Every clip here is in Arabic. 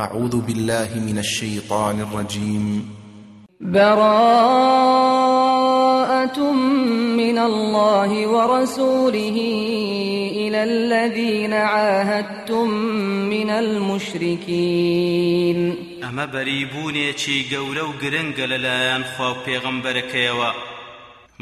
أعوذ بالله من الشيطان الرجيم. براءة من الله ورسوله إلى الذين عاهدتم من المشركين. ئەمە بەریبوونێکی گەورە و گرنگە لەلایەن خوا و پێغەمبەرەکەیەوە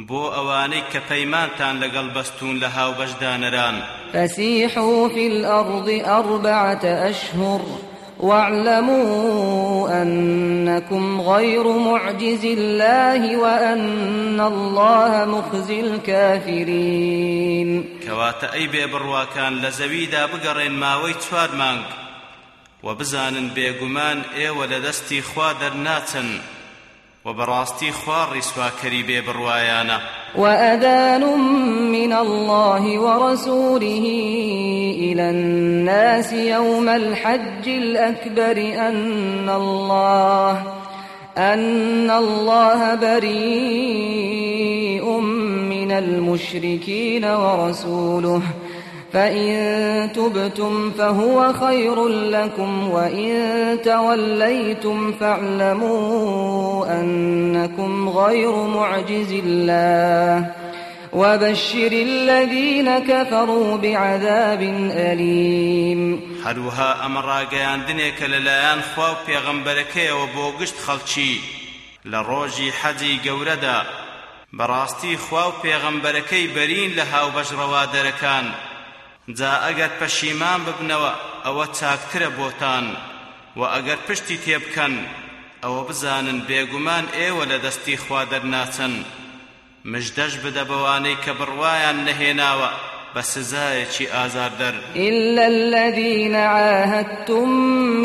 بۆ ئەوانەی کە پەیمانتان لەگەڵ بەستون لە هاوبەشدانەران فسيحوا في الأرض أربعة أشهر. واعلموا أنكم غير معجز الله وأن الله مخزي الكافرين. کەواتە ئەی بێبڕواکان لە زەویدا بگەڕێن ماوەی چوار مانگ و بزانن بێگومان ئێوە لە دەستی خوا دەرناچن و بەڕاستی خوا ڕیسواکەری بێبڕوایانە وأذان من الله ورسوله إلى الناس يوم الحج الأكبر أن الله أن الله بريء من المشركين ورسوله. فإن تبتم فهو خير لكم وإن توليتم فاعلموا أنكم غير معجز الله وبشر الذين كفروا بعذاب أليم. هەروها ئەمە ڕاگەیاندنێکە لەلایەن خوا و پێغەمبەرەکەیەوە بۆ گشت خەڵکی لە ڕۆژی حەجی گەورەدا بەڕاستی خوا و پێغەمبەرەکەی بەرین لە هاوبەش ڕەوادەرەکان جا ئەگەر پەشیمان ببنەوە ئەوە چاکترە بۆتان. و ئەگەر پشتی تێبکەن ئەوە بزانن بێگومان ئێوە لە دەستی خوا دەرناچن. مژدەش بدە بەوانەی کە بڕوایان نەهێناوە بسزايتي آزاردر إلا الذين عاهدتم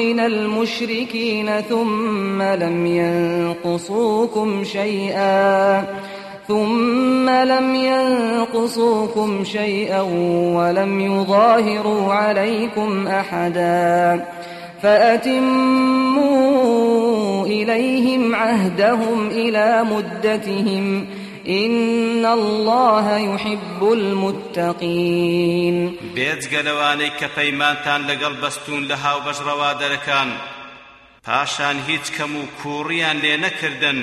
من المشركين ثم لم ينقصوكم شيئا. ثم لم ينقصوكم شيئا ولم يظاهروا عليكم أحدا فأتموا إليهم عهدهم إلى مدتهم إن الله يحب المتقين. بێجگەلەوانەی کە پەیمانتان لەگەڵ بەستون لە هاو بەشڕەوادەرەکان پاشان هیچ لێ نەکردن.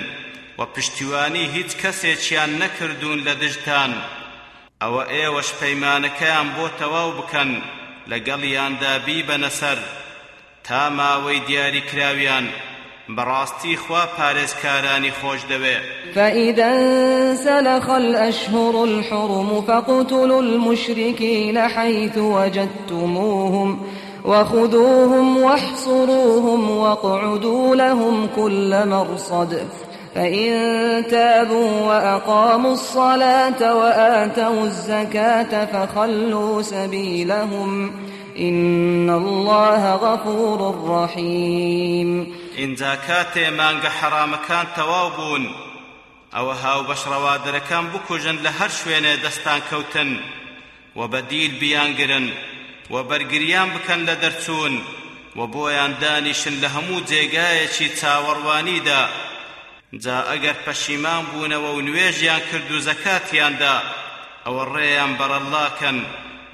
و پشتیوانی هیچ کەسێکیان نەکردوون لە دژتان. ئەوە ئێوەش پەیمانەکەیان بۆ تەواو بکەن لەگەڵیاندا بیبەنە سەر تا ماوەی دیاری کراویان براستي خوا پارێزکارانی خۆش دەوێ. فإذا انسلخ الأشهر الحرم فاقتلوا المشركين حيث وجدتموهم وخذوهم واحصروهم واقعدوا لهم كل مرصد فإن تابوا وأقاموا الصلاة وآتوا الزكاة فخلوا سبيلهم إن الله غفور رحيم. ئینجا کاتێ مانگە حرامەکان تەواو بوون ئەوە هاو بەشڕەوادەرەکان بکوژن لە هەر شوێنێ دەستان کەوتن و بەدیل بیانگرن و بەرگریان بکەن لە دەرچوون و بۆیان دانیشن لە هەموو جێگایەکی چاوەڕوانیدا جا ئەگەر پەشیمان بوونەوە و نوێژیان کرد و زەکاتیاندا ئەوە ڕێیان بەرەڵاکەن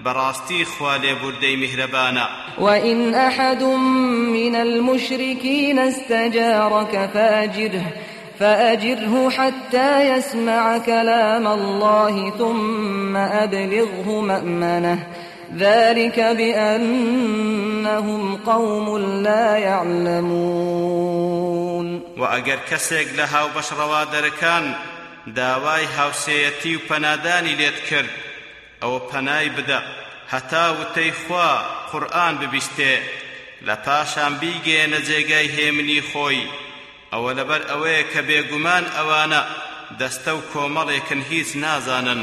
براستي خوالي بردي مهربانا وإن أحد من المشركين استجارك فأجره فأجره حتى يسمع كلام الله ثم أبلغه مأمنه. ذلك بأنهم قوم لا يعلمون. وأجر كسيق لها وبشر دركان داواي هاوسيتي وپناداني ليت كرد ئەوە پەنای بدە. هەتا وتەی خوا قورئان ببیستێ. لە پاشان بیگێنە جێگای هێمنی خۆی. ئەوە لەبەر ئەوەیە کە بێگومان ئەوانە دەستە و کۆمەڵێکن هیچ نازانن.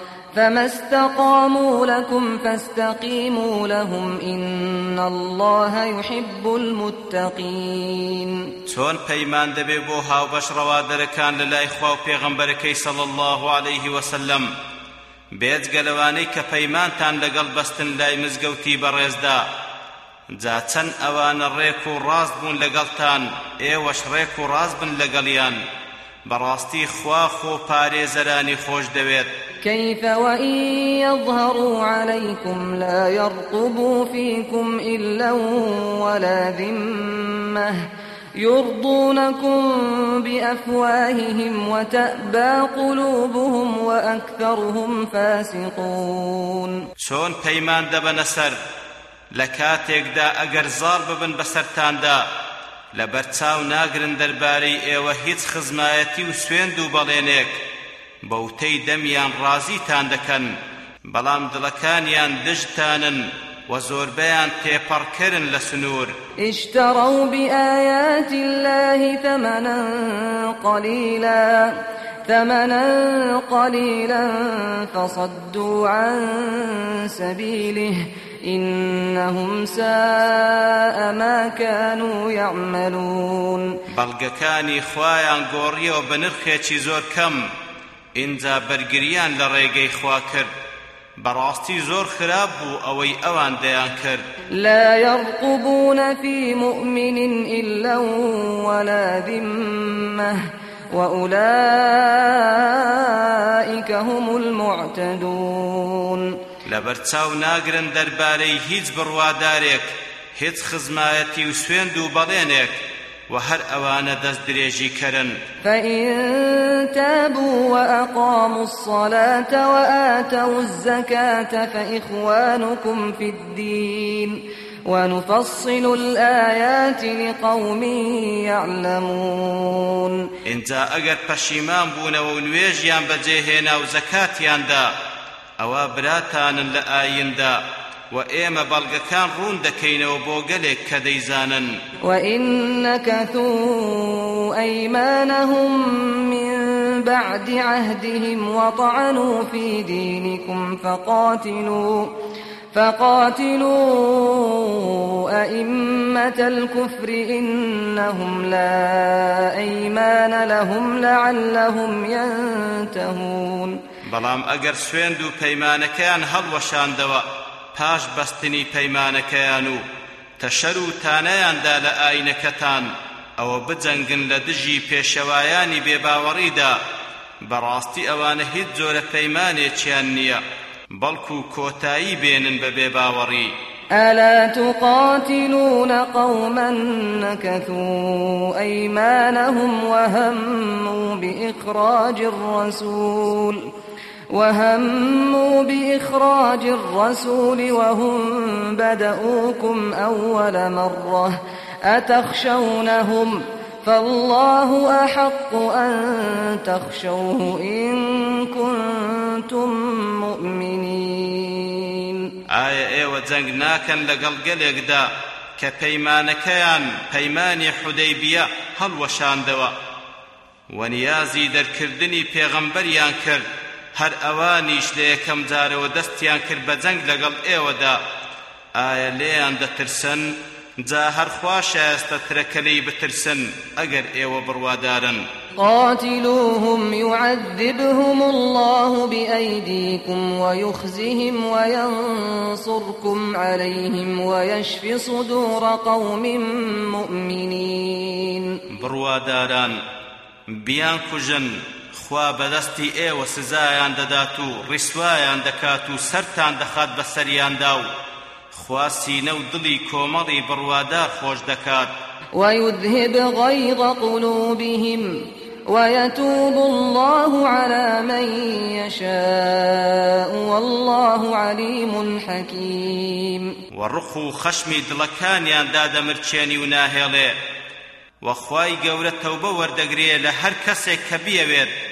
فما استقاموا لكم فاستقيموا لهم إن الله يحب المتقين چۆن پەیمان دەبێ بۆ هاوبەش ڕەوادەرەکان لە لای خوا و پێغەمبەرەکەی صلى الله عليه وسلم بێجگەلەوانەی کە پەیمانتان لەگەڵ بەستن لای مزگەوتی بەڕێزدا جا چەند ئەوانە ڕێک و ڕاست بوون لەگەڵتان ئێوەش ڕێک و ڕاست بن لەگەڵیان. بەڕاستی خوا خۆ پارێزەرانی خۆش دەوێت. كيف وإن يظهروا عليكم لا يرقبوا فيكم إلا ولا ذمة يرضونكم بأفواههم وتأبى قلوبهم وأكثرهم فاسقون. چۆن پەیمان دەبەنە سەر لە کاتێکدا ئەگەر زاڵ ببن بەسەرتاندا لە بەرچاو ناگرن دەربارەی ئێوە هیچ خزمایەتی و سوێند و بەڵێنێک. بەوتەی دەمیان ڕازیتان دەکەن بەڵام دڵەکانیان دژتانن وە زۆربەیان تێپەڕکەرن لە سنوور اشتروا بآيات الله ثمنا قليلا ثمنا قليلا فصدوا عن سبيله. إنهم ساء ما كانوا يعملون. گۆڕیەوە بە نرخێکی زۆر کەم ئینجا بەرگریان لە ڕێگەی خوا کرد. بەڕاستی زۆر خراپ بوو ئەوەی ئەوان دەیان کرد. لا يرقبون في مؤمن إلا ولا ذمة وأولئك هم المعتدون. لەبەرچاو ناگرن دەربارەی هیچ بڕوادارێک هیچ خزمایەتی و سوێند و بەڵێنێک وهر أوان دز دريجي كرن فإن تابوا وأقاموا الصلاة وآتوا الزكاة فإخوانكم في الدين ونفصل الآيات لقوم يعلمون انجا اگر پشیمان بون و نویجیان بجهینا و زکاتیان دا أو براتان لآین دا وإيما بلغكان رون دكين وبوغلك كديزانا وإن نكثوا أيمانهم من بعد عهدهم وطعنوا في دينكم فقاتلوا فقاتلوا أئمة الكفر إنهم لا أيمان لهم لعلهم ينتهون. بلام أجر سويندو بيمانكان هل وشاندوا پاش بەستنی پەیمانەکەیان و تەشەر و تانەیاندا لە ئاینەکەتان ئەوە بجەنگن لە دژی پێشەوایانی بێباوەڕیدا. بەڕاستی ئەوانە هیچ جۆرە پەیمانێکیان نییە بەڵکو کۆتایی بێنن بە بێباوەڕی. ألا تقاتلون قوما نكثوا أيمانهم وهموا بإخراج الرسول. وهموا بإخراج الرسول وهم بدؤوكم أول مرة أتخشونهم فالله أحق أن تخشوه إن كنتم مؤمنين. آية ايوة جنگ ناكن لقل قلقدا كپەیمانەکەیان پەیمانی حودەیبیە هەڵوەشاندەوە وەنیازی دەرکردنی پێغەمبەریان کرد هەر ئەوانیش لە یەکەم جارەوە دەستیان کرد بە جەنگ لەگەڵ ئێوەدا ئایا لێیان دەترسن جا هەرخوا شایستە ترەکەلەی بترسن ئەگەر ئێوە بڕوادارن قاتلوهم يعذبهم الله بأيديكم ويخزهم وينصركم عليهم ويشفي صدور قوم مؤمنين برواداران بيان كجن خوا بەدەستی ئێوە سزایان دەدات و ڕیسوایان دەکات و سەرتان دەخات بە سەریاندا و خوا سینە و دڵی کۆمەڵی بڕوادار خۆش دەکات. ويذهب غيظ قلوبهم ويتوب الله على من يشاء والله عليم حكيم. ورخو خشمي دلكانيان دادا مرچيني وناهيلي وخواي گەورە تەوبە وەردەگرێ لە هەر کەسێک کە بیەوێت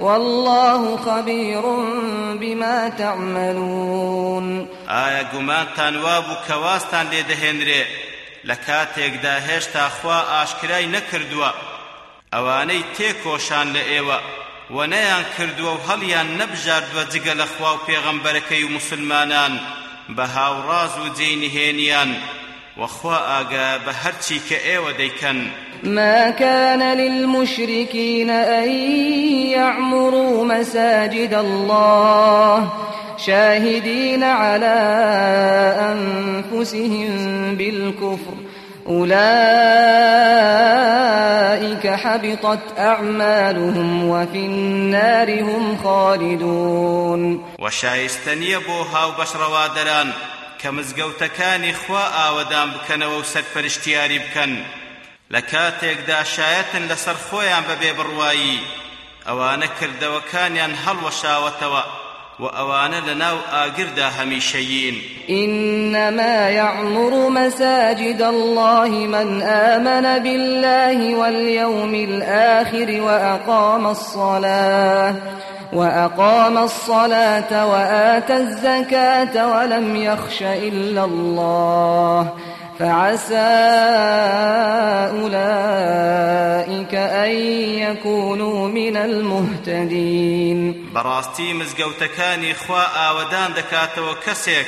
والله خبير بما تعملون. ئایا گومانتان وابوو کەواستان لێ دەهێنرێ؟ لە کاتێکدا هێشتا خوا ئاشکرای نەکردووە. ئەوانەی تێکۆشان لە ئێوە. و نەیان کردووە و هەڵیان نەبژاردووە جگە لە خوا و پێغەمبەرەکەی و مسلمانان. بە هاوڕاز و جێنهێنیان وخوا هەرچی کە ئێوە دەیکەن ما كان للمشركين أن يعمروا مساجد الله شاهدين على أنفسهم بالكفر. أولئك حبطت أعمالهم وفي النار هم خالدون. وشايستني بوها وبشروادران كمزقوتكاني خوا آودان بكنوا وسرپرشتياري بكن لە کاتێکدا شایەتن لەسەر خۆیان بەبێ بڕوایی ئەوانە کردەوەکانیان هەڵوەشاوەتەوە. وأوان لناو آقردا هميشيين إنما يعمر مساجد الله من آمن بالله واليوم الآخر وأقام الصلاة وأقام الصلاة وآتى الزكاة ولم يخش إلا الله فعسى أولئك أن يكونوا من المهتدين. براستي مزقوتكاني خواء ودان دكات وكسك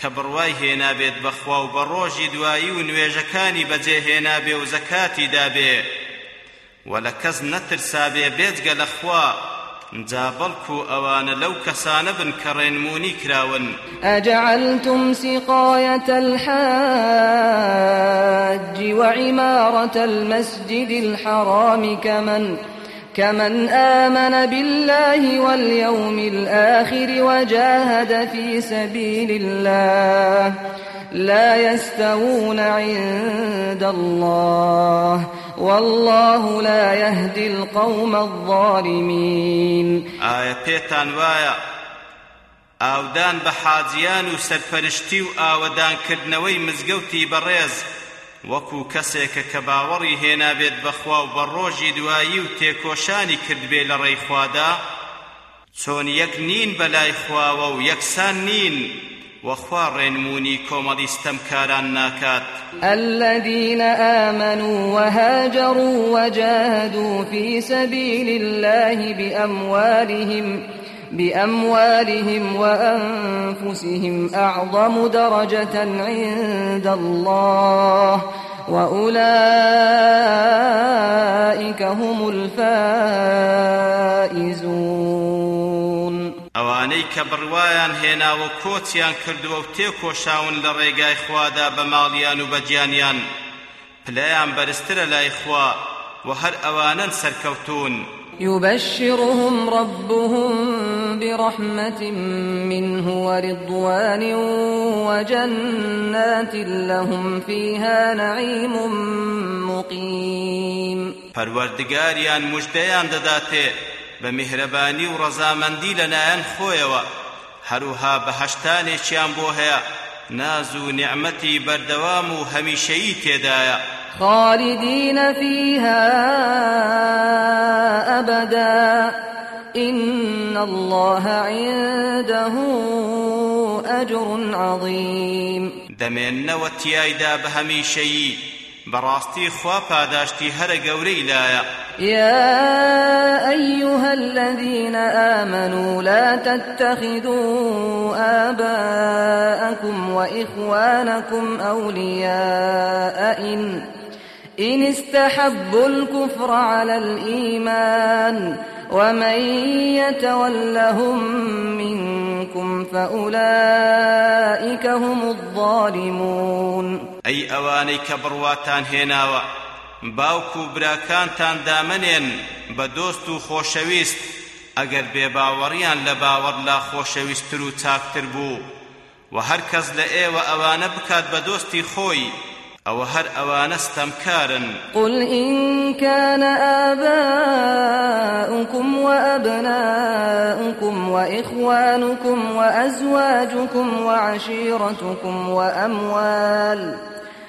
کە بڕوای هێنابێت بەخوا و بە ڕۆژی دوایی و نوێژەکانی بەجێهێنابێ و زەکاتی دابێ و لە کەس نەترسابێ بێجگە لەخوا جا بەڵکو ئەوانە لەو کەسانە بن کە ڕێنمونی کراون. ئەجعلتم سقاية الحاج وعمارة المسجد الحرام كمن كمن آمن بالله واليوم الآخر وجاهد في سبيل الله لا يستوون عند الله. والله لا يهدي القوم الظالمين. آية بيتان وايا ئاودان بە حاجیان و سەرپەرشتی و ئاوەدانکردنەوەی مزگەوتی بەڕێز وەکو کەسێکە کە باوەڕی هێنابێت بەخوا و بە ڕۆژی دوایی و تێکۆشانی کردبێ لە ڕێیخوادا چۆن یەک نین بەلای خواوە و یەکسان نین. وخوا رنموني كومدي استمكاران ناكات الذين آمنوا وهاجروا وجاهدوا في سبيل الله بأموالهم بأموالهم وأنفسهم أعظم درجة عند الله وأولئك هم الفائزون. ئەوانەی کە بڕوایان هێناوە کۆچیان کردووە و تێکۆشاون لە ڕێگای خوادا بە ماڵیان و بەجیانیان پلەیان بەرزترە لای خوا و هەر ئەوانن سەرکەوتون يبشرهم ربهم برحمة منه ورضوان وجنات لهم فيها نعيم مقيم. پروردگاریان مجدیان دەداتێ. بە میهرەبانی و ڕەزامەندی لەلایەن خۆیەوە هەروها بەهەشتانێکیان بۆ هەیە. ناز و نیعمەتی بەردەوام و هەمیشەیی تێدایە. خالدين فيها أبدا. إن الله عنده أجر عظيم. دمين نوتيايدا بهميشي براستي خوا پاداشتی هر گەورەی لایە. يا أيها الذين آمنوا لا تتخذوا آباءكم وإخوانكم أولياء إن إن استحبوا الكفر على الإيمان ومن يتولهم منكم فأولئك هم الظالمون. ئەی ئەوانەی کە بڕواتان هێناوە باوکو و براکانتان دامنێن بە دۆست و خۆشەویست. ئەگەر بێباوەڕیان لە باوەڕ لا خۆشەویستتر و چاکتر بوو. و هەر کەس لە ئێوە ئەوانە بکات بە دۆستی خۆی ئەوە هەر ئەوانە ستەمکارن قل إن كان آباؤكم وأبناؤكم وإخوانكم وأزواجكم وعشيرتكم وأموال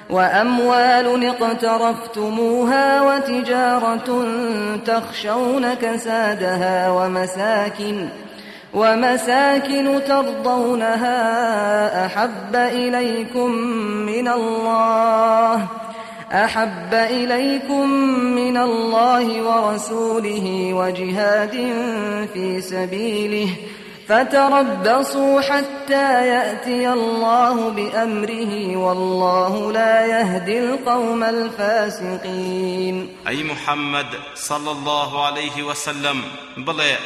وأموال اقترفتموها وتجارة تخشون كسادها ومساكن ومساكن ترضونها أحب إليكم من الله أحب إليكم من الله ورسوله وجهاد في سبيله فتربصوا حتى يأتي الله بأمره والله لا يهدي القوم الفاسقين. أي محمد صلى الله عليه وسلم بڵێ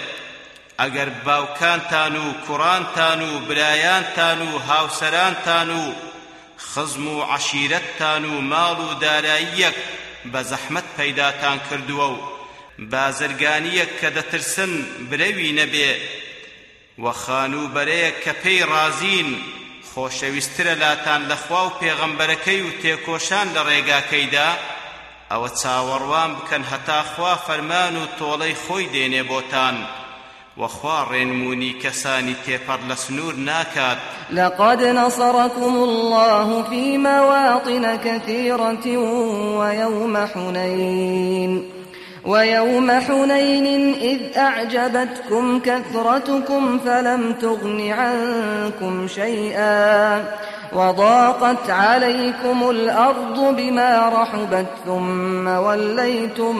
ئەگەر باوکانتان و کوڕانتان و برایانتان و هاوسەرانتان و خزم و عشیرەتتان و ماڵ و داراییەک بە زەحمەت پەیداتان کردووە و بازرگانیەک و خانوبەرەیەک کە پێی ڕازین خۆشەویسترە لاتان لەخوا و پێغەمبەرەکەی و تێکۆشان لە ڕێگاکەیدا ئەوە چاوەڕوان بکەن هەتا خوا فەرمان و تۆڵەی خۆی دێنێ بۆتان. وخوا ڕێنمونی کەسانی تێپەڕ لە سنوور ناکات. لقد نصركم الله في مواطن كثيرة ويوم حنين. ويوم حنين إذ أعجبتكم كثرتكم فلم تغن عنكم شيئا وضاقت عليكم الأرض بما رحبت ثم وليتم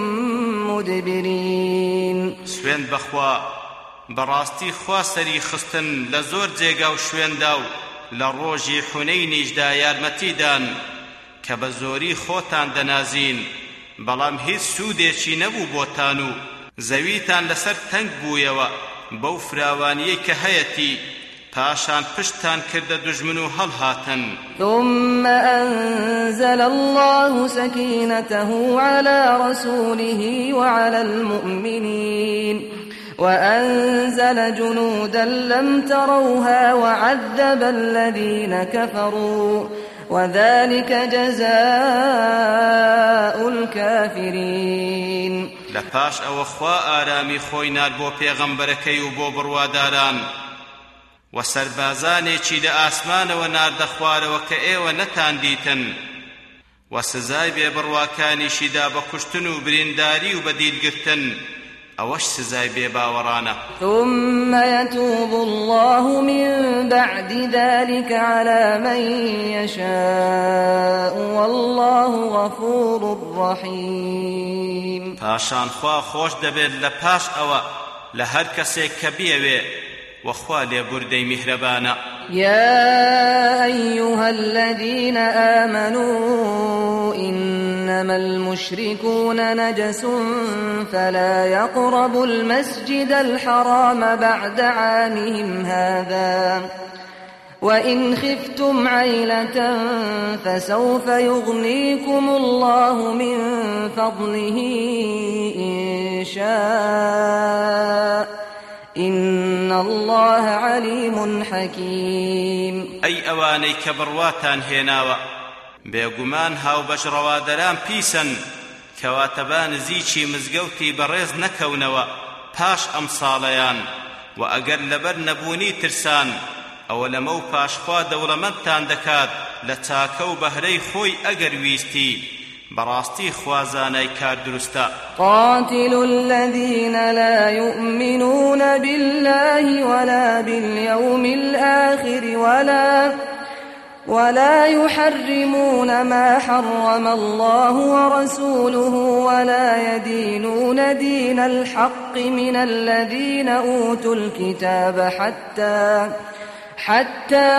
مدبرين. سوين بخوا براستي خوا سري خستن لزور جيگا و شوێندا و لە ڕۆژی حونەینیشدا یارمەتیدان کە بە زۆری خۆتان دەنازین. بەڵام هیچ سوودێکی نەبوو بۆتان و زەویتان لەسەر تەنگ بوویەوە. بەو فراوانیەی کە هەیەتی پاشان پشتان کردە دژمن و هەڵهاتن. ثم أنزل الله سكينته على رسوله وعلى المؤمنين. وأنزل جنودا لم تروها وعذب الذين كفروا. وذلك جزاء الكافرين. لپاش أو خوا آرامی خوی نار بۆ پێغەمبەرەکەی و بۆ بڕواداران. و سەربازانێکی لە ئاسمانەوە ناردەخوارەوە کە ئێوە نەتاندیتن و سزای بێبڕواکانیشیدا بە کوشتن و برینداری و بەدیدگرتن. ئەوەش سزای بێباوەڕانە. ثم يتوب الله من بعد ذلك على من يشاء والله غفور رحيم. پاشان خوا خۆش دەبێت لە پاش ئەوە لە هەر کەسێک کە بیەوێ وخوا لێبوردەی میهرەبانە يا أيها الذين آمنوا إنما المشركون نجس فلا يقربوا المسجد الحرام بعد عامهم هذا. وإن خفتم عيلة فسوف يغنيكم الله من فضله إن شاء. إن الله عليم حكيم. ئەی ئەوانەی کە بڕواتان هێناوە بێگومان هاو بەشڕەوادەران پیسن کەواتەبان نزیکی مزگەوتی بەڕێز نەکەونەوە پاش ئەم ساڵەیان. و ئەگەر لەبەر نەبوونی ترسان ئەوە لەمە و پاشخوا دەوڵەمەندتان دەکات لە چاکە و بەهرەی خۆی ئەگەر ویستی. براستي خوازاني كار درستا قاتلوا الذين لا يؤمنون بالله ولا باليوم الآخر ولا ولا يحرمون ما حرم الله ورسوله ولا يدينون دين الحق من الذين أوتوا الكتاب حتى حتى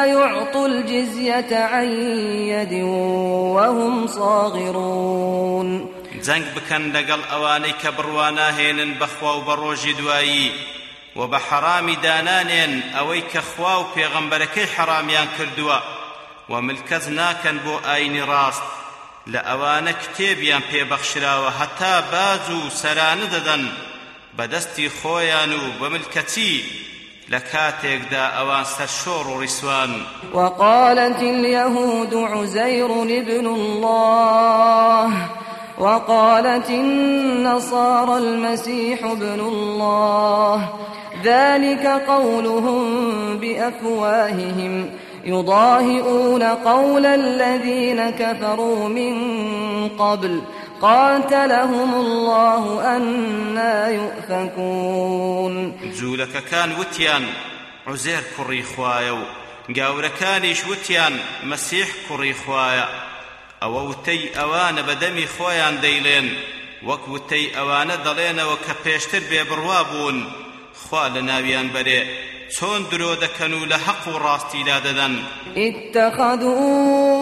يعطوا الجزية عن يد وهم صاغرون. جنگ بکەن لەگەڵ ئەوانەی کە بڕواناهێنن بەخوا و بە ڕۆژی دوایی و بە حەرامی دانانێن ئەوەی کە خوا و پێغەمبەرەکەی حەرامیان کردووە و ملکەت ناکەن بۆ ئاینی ڕاست. لە ئەوانە کتێبیان پێبەخشراوە هەتا باز و سەرانە لكاتيكدا أوان سرشور ورسوان وقالت اليهود عزير ابن الله. وقالت النصارى المسيح ابن الله. ذلك قولهم بأفواههم. يضاهئون قول الذين كفروا من قبل. قاتلهم الله أنا يؤفكون. جولك كان وتيان عزير كري خوايا گاورەکانیش وتیان مەسیح کوڕی خوایە ئەوە وتەی ئەوانە بەدەمی خۆیان دەیڵێن وەک وتەی ئەوانە دەڵێنەوە کە پێشتر بێبڕوا بوون خوا لە ناویان بەرێ چۆن درۆ دەکەن و لە حەق و ڕاستیدا دەدەن اتخذوا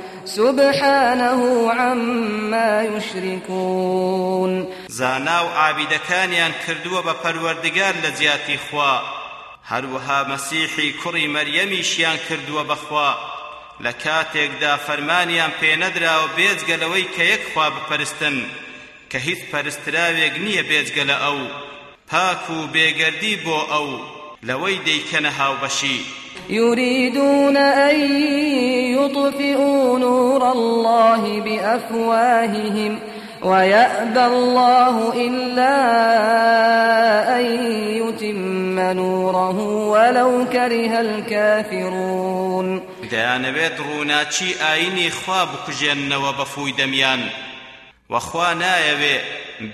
سبحانه عما يشركون. زاناو عابدەکانیان کردووە بە پەروەردگار لە جیاتی خوا. هەروەها مەسیحی کوڕی مەریەمیشیان کردووە بەخوا. لە کاتێکدا فەرمانیان پێنەدراوە بێجگە لەوەی کە یەک خوا بپەرستن کە هیچ پەرستراوێک نییە بێجگە لە ئەو. پاک و بێگەردی بۆ ئەو لەوەی دەیکەنە هاوبەشی. يريدون أن يطفئوا نور الله بأفواههم ويأبى الله إلا أن يتم نوره ولو كره الكافرون. دەیانەوێت ڕووناچی ئاینی خوا بکوژێننەوە بەفووی دەمیان وەخوا نایەوێ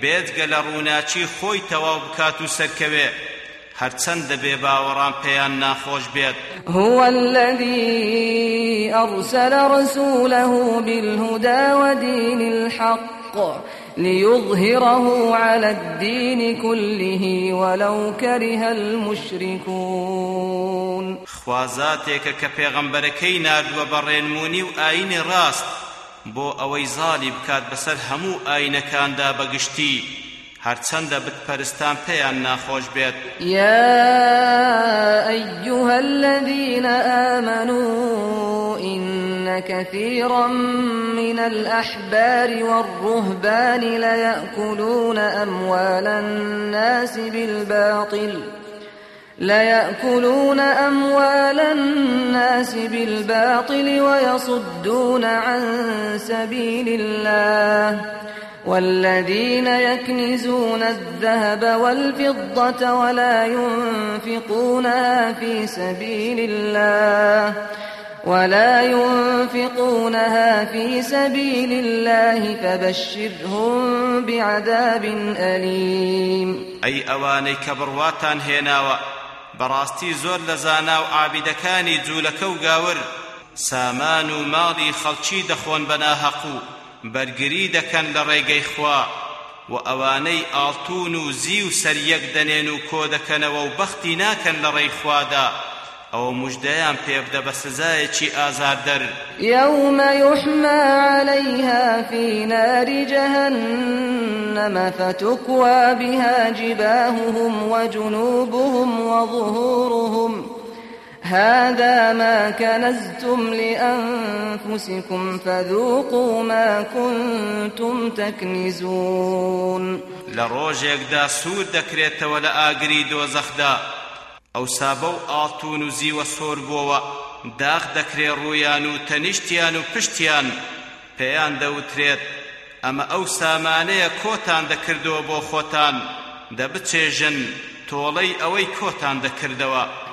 بێتگە لە ڕووناچی خۆی تەواو بکات و سەرکەوێ هەرچەندە بێ باوەڕان پێیان ناخۆش بێت هو الذي أرسل رسوله بالهدى ودين الحق ليظهره على الدين كله ولو كره المشركون. خوازاتێکە کە پێغەمبەرەکەی نردووە بەڕێنمونی و ئاینی ڕاست بۆ ئەوەی زاڵی بکات بەسەر هەموو ئاینەکاندا بەگشتی. هەرچەندە بتپەرستان پێیان ناخۆش بێت. يا أيها الذين آمنوا إن كثيرا من الأحبار والرهبان ليأكلون أموال الناس بالباطل ليأكلون أموال الناس بالباطل ويصدون عن سبيل الله. والذين يكنزون الذهب والفضة ولا ينفقونها في سبيل الله ولا ينفقونها في سبيل الله فبشرهم بعذاب أليم. ئەی ئەوانەی کە بڕواتان هێناوە بەڕاستی زۆر لە زانا و عابیدەکانی جوولەکە و گاور سامان و ماڵی خەڵکی دەخۆن بە ناهەقو بەرگری دەکەن لە ڕێگەی خوا و ئەوانەی ئاڵتون و زی و سەریەک دەنێن و کۆ دەکەنەوە و بەختی ناکەن لە ڕێی خوادا. ئەو مژدەیان پێبدە بە سزایەکی ئازاردەر. يوم يحمى عليها في نار جهنم فتكوى بها جباههم وجنوبهم وظهورهم هذا ما كنزتم لأنفسكم فذوقوا ما كنتم تكنزون. لە ڕۆژێکدا سوور دەکرێتەوە لە ئاگری دۆزەخدا. ئەوسا بەو ئاڵتوون زیوە سوورەوە بووە داغ دەکرێ ڕوویانو تەنیشتیانو پشتیان. پێیان دەوترێت. ئەمە ئەو سامانەیە کۆتان دەکردەوە بۆ خۆتان. دبتشيجن تولي أوي كوتان دكردوا.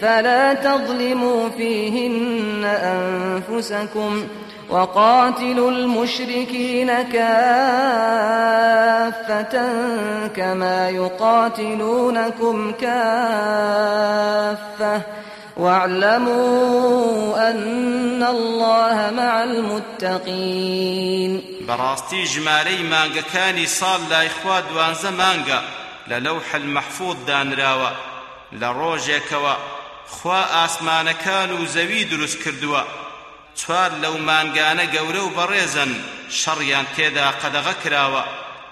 فلا تظلموا فيهن أنفسكم وقاتلوا المشركين كافة كما يقاتلونكم كافة. واعلموا أن الله مع المتقين. بەڕاستی ژمارەی مانگەکانی ساڵ لای خوا دوانزە مانگە لە لەوح المەحفوظ دانراوە لە ڕۆژێکەوە خوا ئاسمانەکان و زەوی دروست کردووە. چوار لەو مانگانە گەورە و بەڕێزن شەڕیان تێدا قەدەغە کراوە.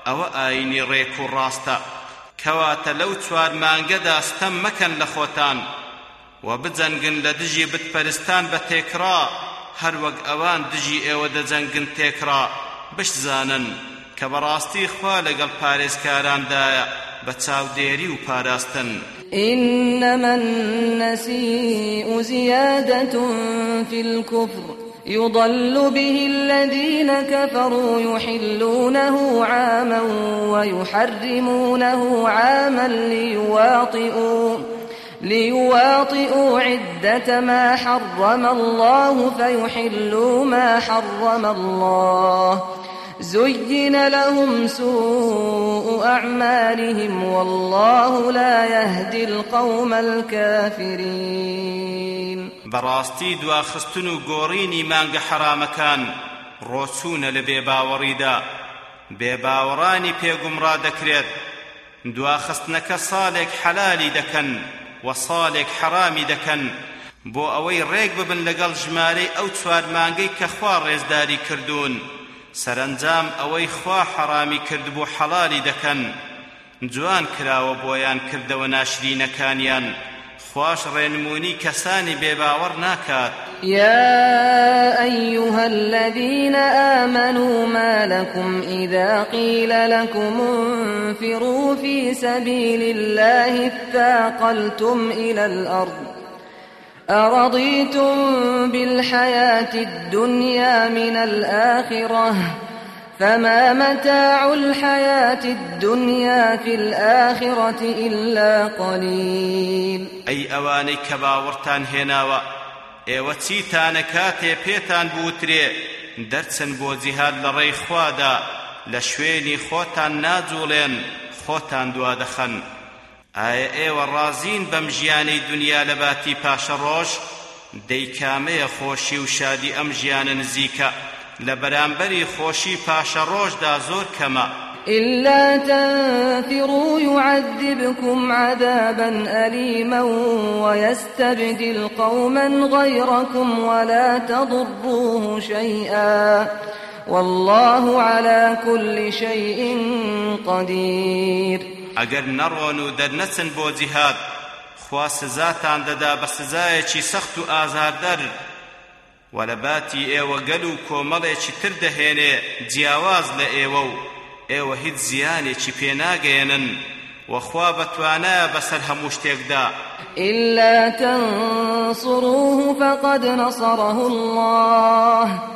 ئەوە ئاینی ڕێک و ڕاستە. کەواتە لەو چوار مانگەدا ستەم مەکەن لە خۆتان. و بجەنگن لە دژی بتپەرستان بە تێکڕا هەروەک ئەوان دژی ئێوە دەجەنگن تێکڕا بشزانن کە بەڕاستی خوا لەگەڵ پارێزکاراندایە بە چاودێری و پاراستن. إنما النسيء زيادة في الكفر. يضل به الذين كفروا يحلونه عاما ويحرمونه عاما ليواطئوا ليواطئوا عدة ما حرم الله فيحلوا ما حرم الله. زين لهم سوء أعمالهم والله لا يهدي القوم الكافرين براستي دوا خستن قوريني مانگ حرامكان لە بێباوەڕیدا. بێباوەڕانی پێگومڕا دەکرێت دواخستنەکە ساڵێک حەلالی دەکەن و ساڵێک حەرامی دەکەن. بۆ ئەوەی ڕێک ببن لەگەڵ ژمارەی ئەو چوار مانگەی کە خوا ڕێزداری کردوون. سەرنجام ئەوەی خوا حەرامی کرد بۆ حەڵالی دەکەن. جوان کراوە بۆیان کردەوە ناشرینەکانیان. خواش ڕێنمونی کەسانی بێباوەڕ ناکات. يا أيها الذين آمنوا ما لكم إذا قيل لكم انفروا في سبيل الله اثاقلتم إلى الأرض. أرضيتم بالحياة الدنيا من الآخرة؟ فما متاع الحياة الدنيا في الآخرة إلا قليل. أي أواني كباورتان هناوە ئێوە چیتانە کاتێ پێتان بوترێ دەرچن بۆ جیهاد لە ڕێی خوادا لە شوێنی خۆتان ناجوڵێن خۆتان دوا دەخەن ئایا ئێوە ڕازین بەم ژیانەی دنیا لە باتی پاشە ڕۆژ دەیکامەیە خۆشی و شادی ئەم ژیانە نزیکە. لە بەرامبەری خۆشی پاشە ڕۆژدا زۆر کەمە. إلا تنفروا يعذبكم عذابا أليما ويستبدل قوما غيركم ولا تضروه شيئا. والله على كل شيء قدير. ئەگەر نەڕۆن و دەرنەچن بۆ جیهاد خوا سزاتان دەدا بە سزایەکی سەخت و ئازاردەر و لە باتی ئێوە گەل و کۆمەڵێکی تر دەهێنێ جیاواز لە ئێوە و ئێوە هیچ زیانێکی پێناگەێنن وخوا بتوانا بسر هموش تيقدا إلا تنصروه فقد نصره الله.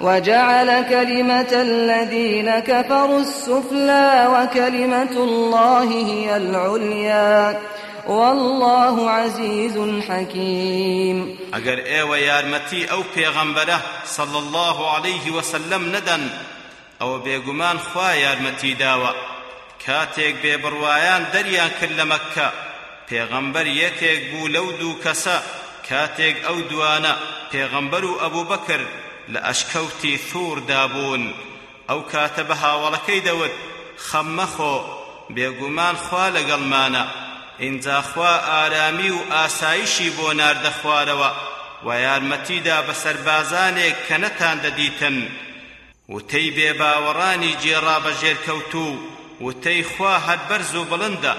وجعل كلمة الذين كفروا السفلى وكلمة الله هي العليا. والله عزيز حكيم. اگر ايوة يارمتي أو پیغمبره صلى الله عليه وسلم ندن أو بيگومان خوا يارمتي داوە کاتێک بێبڕوایان دەریان کرد لە مەککە پێغەمبەر یەکێک بوو لەو دوو کەسە کاتێک ئەو دوانە لە ئەشکەوتی ثور دابوون. ئەو کاتە بە هاوڵەکەی دەوت خەممەخۆ بێگومان خوا لەگەڵمانە. ئینجا خوا ئارامی و ئاسایشی بۆ ناردە خوارەوە و یارمەتیدا بە سەربازانێک کە نەتان دەدیتن. وتەی بێباوەڕانی جێڕا بەژێرکەوتوو وتەی خوا هەر بەرز و بڵندە.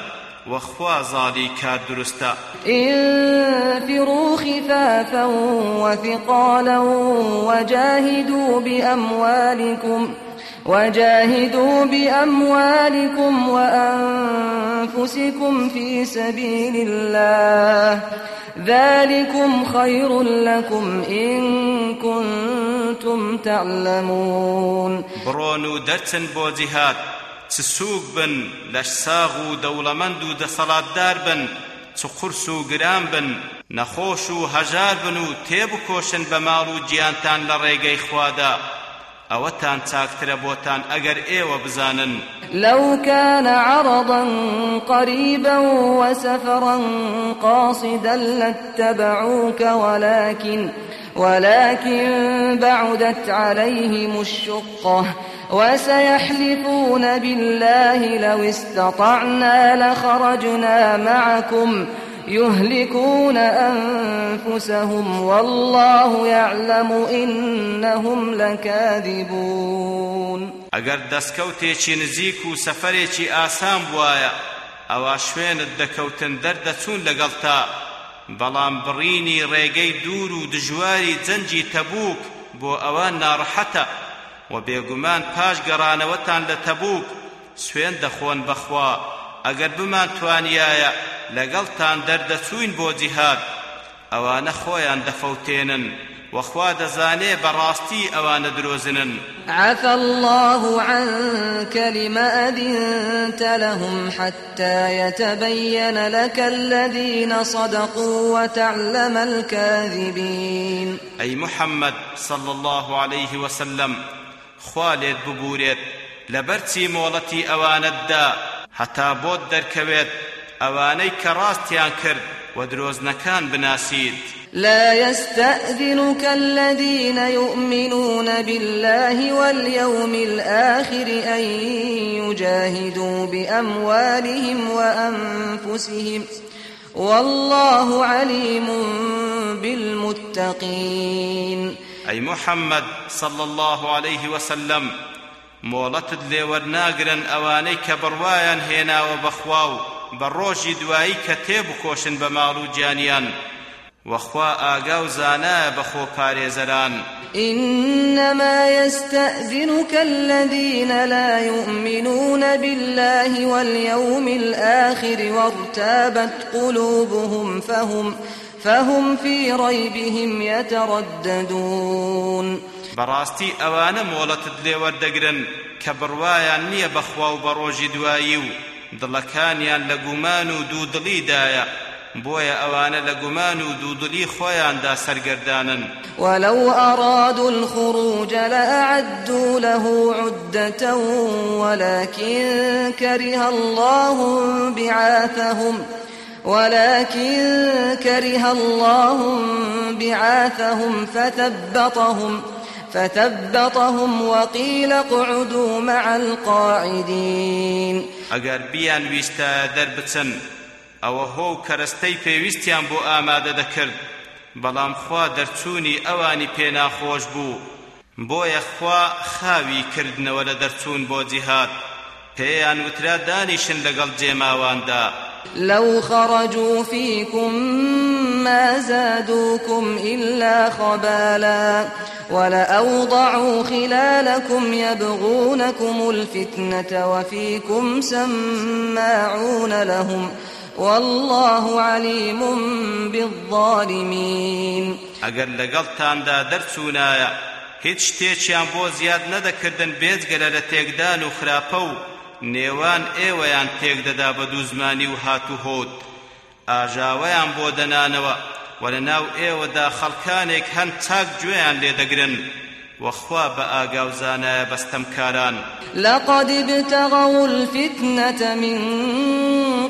وخوا ظالي كار درستا انفروا خفافا وثقالا وجاهدوا بأموالكم وجاهدوا بأموالكم وأنفسكم في سبيل الله. ذلكم خير لكم إن كنتم تعلمون. برونو درتن بو جهاد. سووک بن لەش ساغ و دەوڵەمەند و دەسەڵاتدار بن بن نەخۆش و بن و تێبکۆشن بە ماڵ و گیانتان لە ڕێگەی خوادا. ئەوەتان چاکترە بۆتان ئەگەر ئێوە بزانن. لو كان عرضا قريبا وسفرا قاصدا لاتبعوك ولكن ولكن بعدت عليهم الشقة. وسيحلفون بالله لو استطعنا لخرجنا معكم يهلكون أنفسهم والله يعلم إنهم لكاذبون. ئەگەر دەستکەوتێکی نزیک و سەفەرێکی ئاسان بواە ئەوە شوێنت دەکەوتن دەردەچوون لەگەڵتا بەڵام بڕینی ڕێگەی دوور و دژواری جەنجی تەبوک بۆ و بێگومان پاش گەڕانەوەتان لە تەبوک سوێن دەخۆن بەخوا. ئەگەر بمان توانیایە لەگەڵتان دەردەچوین بۆ جیهاد. ئەوانە خۆیان دەفەوتێنن وخوا دەزانێ بەڕاستی ئەوانە درۆزنن. عفى الله عنك لما أذنت لهم حتى يتبين لك الذين صدقوا وتعلم الكاذبين. أي محمد صلى الله عليه وسلم خوالد ببوريت لبرتي مولتي أواندا حتى بود دركويت أواني كراستيان كرد ودروزنكان بناسيد لا يستأذنك الذين يؤمنون بالله واليوم الآخر أن يجاهدوا بأموالهم وأنفسهم. والله عليم بالمتقين. أي محمد صلى الله عليه وسلم مۆڵەتت لێوەرناگرن ئەوانەی کە بڕوایان هێناوە بەخوا و بە ڕۆژی دوایی کە تێبکۆشن وخوا آقاو زانا بخو پارێزەران إنما يستأذنك الذين لا يؤمنون بالله واليوم الآخر وارتابت قلوبهم فهم فهم في ريبهم يترددون. براستي أوان مولتت لێوەردەگرن کە بڕوایان نییە بەخوا و بە ڕۆژی دوایی و دڵەکانیان لە گومان و دوودڵیدایە بۆیە ئەوانە لە گومان و دوودڵی خۆیاندا ولو أرادوا الخروج لأعدوا له عدة ولكن كره الله بعاثهم. ولكن كره الله بعاثهم فثبطهم فثبطهم وقيل اقعدوا مع القاعدين. اگر بیان ویستا دربچن ئەوە هۆ و کەرەستەی پێویستیان بۆ ئامادە دەکرد بەڵام خوا دەرچوونی ئەوانی پێناخۆش بوو. بۆیە خوا خاوی کردنەوە لە دەرچوون بۆ جیهاد پێیان وترا دانیشن لەگەڵ جێماواندا. لو خرجوا فيكم ما زادوكم إلا خبالا ولأوضعوا خلالكم يبغونكم الفتنة وفيكم سماعون لهم ۖ والله عليم بالظالمين. ئەگەر لەگەڵتاندا دەرچوونایە هیچ شتێکیان بۆ زیاد نەدەکردن بێجگەلە لە تێکدان نێوان ئێوەیان تێکدەدا بە دوو زمانی و هات و هۆت. ئاژاوەیان بۆ دەنانەوە و لە ناو ئێوەدا خەڵکانێک هەند چاک گوێیان لێدەگرن. وخوا بآقاو زانا بستمكاران لقد ابتغوا الفتنة من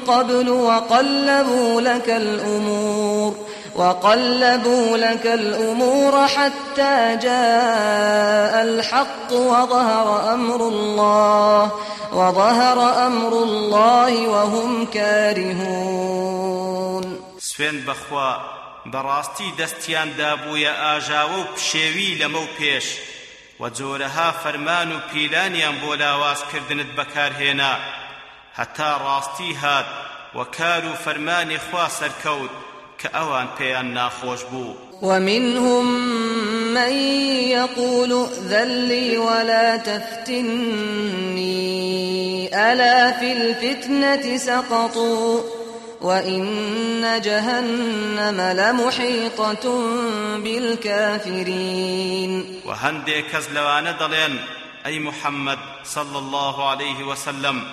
قبل وقلبوا لك الأمور. وقلبوا لك الأمور حتى جاء الحق وظهر أمر الله وظهر أمر الله وهم كارهون. سفين بخوا براستي دستيان دابويا ئاژاوە و پشێوی لەمە و پێش و جۆرەها فەرمان و پیلانیان بۆ لاوازکردنت بەکارهێنا. هەتا ڕاستی هات و کار و فەرمانی خوا سەرکەوت کە ئەوان پێیان ناخۆش بوو ومنهم من يقول ائذن لي ولا تفتني. ألا في الفتنة سقطوا؟ وإن جهنم لمحيطة بالكافرين. وهندي كزلوان دلين أي محمد صلى الله عليه وسلم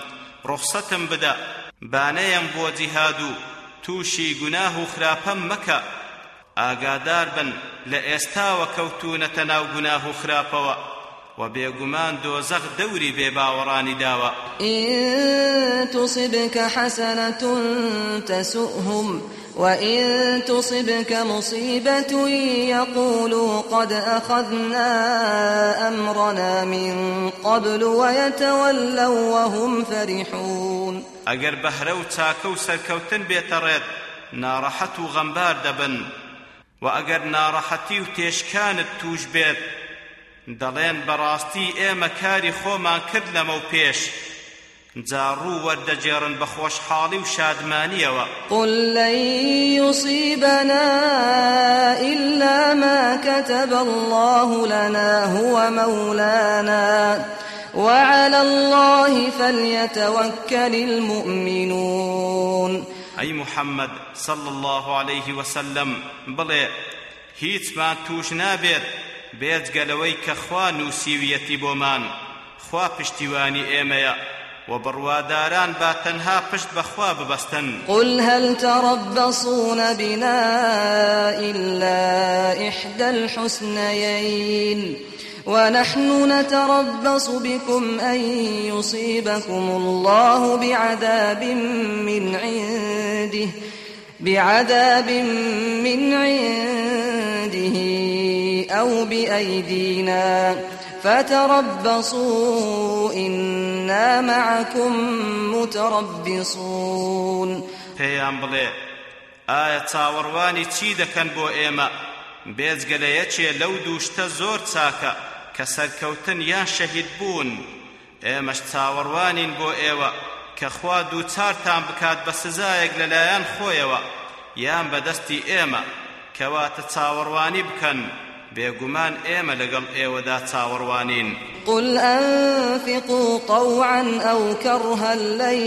رخصة بدأ بانيا بو جهادو. تووشی گوناه و خراپەم مەکە. ئاگادار بن لە ئێستاوە کەوتونەتە ناو گوناه و خراپەوە و بێگومان دۆزەق دەوری بێباوەڕانی داوە. إن تصبك حسنة تسؤهم وإن تصبك مصيبة يقولوا قد أخذنا أمرنا من قبل ويتولوا وهم فرحون ئەگەر بەهرە و چاکە و سەرکەوتن بێتەڕێت ناڕەحەت و غەمبار دەبن. و ئەگەر ناڕەحەتی و تێشکانت توش بێت دەڵێن بەڕاستی جاڕوو وەردەجێڕن بە خۆشحاڵی و شادمانیەوە قل لن يصيبنا إلا ما كتب الله لنا هو مولانا. وعلى الله فليتوكل المؤمنون. ئەی محەممەد صلى الله عليه وسلم بڵێ هیچمان توش نابێت بێجگەلەوەی کە خوا نووسیویەتی بۆمان خوا پشتیوانی ئێمەیە. وبرواداران با تنها پشت بخوا ببستن قل هل تربصون بنا إلا إحدى الحسنيين ونحن نتربص بكم أن يصيبكم الله بعذاب من عنده بعذاب من عنده أو بأيدينا. فتربصوا إنا معكم متربصون. پێیان بڵێ ئایا چاوەڕوانی چی دەکەن بۆ ئێمە؟ بێجگە لە یەکێ لەو دووشتە زۆر چاکە کە سەرکەوتن یان شەهید بوون. ئێمەش چاوەڕوانین بۆ ئێوە کە خوا دووچارتان بکات بە سزایەک لەلایەن خۆیەوە. یان بەدەستی ئێمە کەواتە چاوەڕوانی بکەن. بێگومان ئێمە لەگەڵ ئێوەدا چاوەڕوانین. قل أنفقوا طوعا أو كرها لن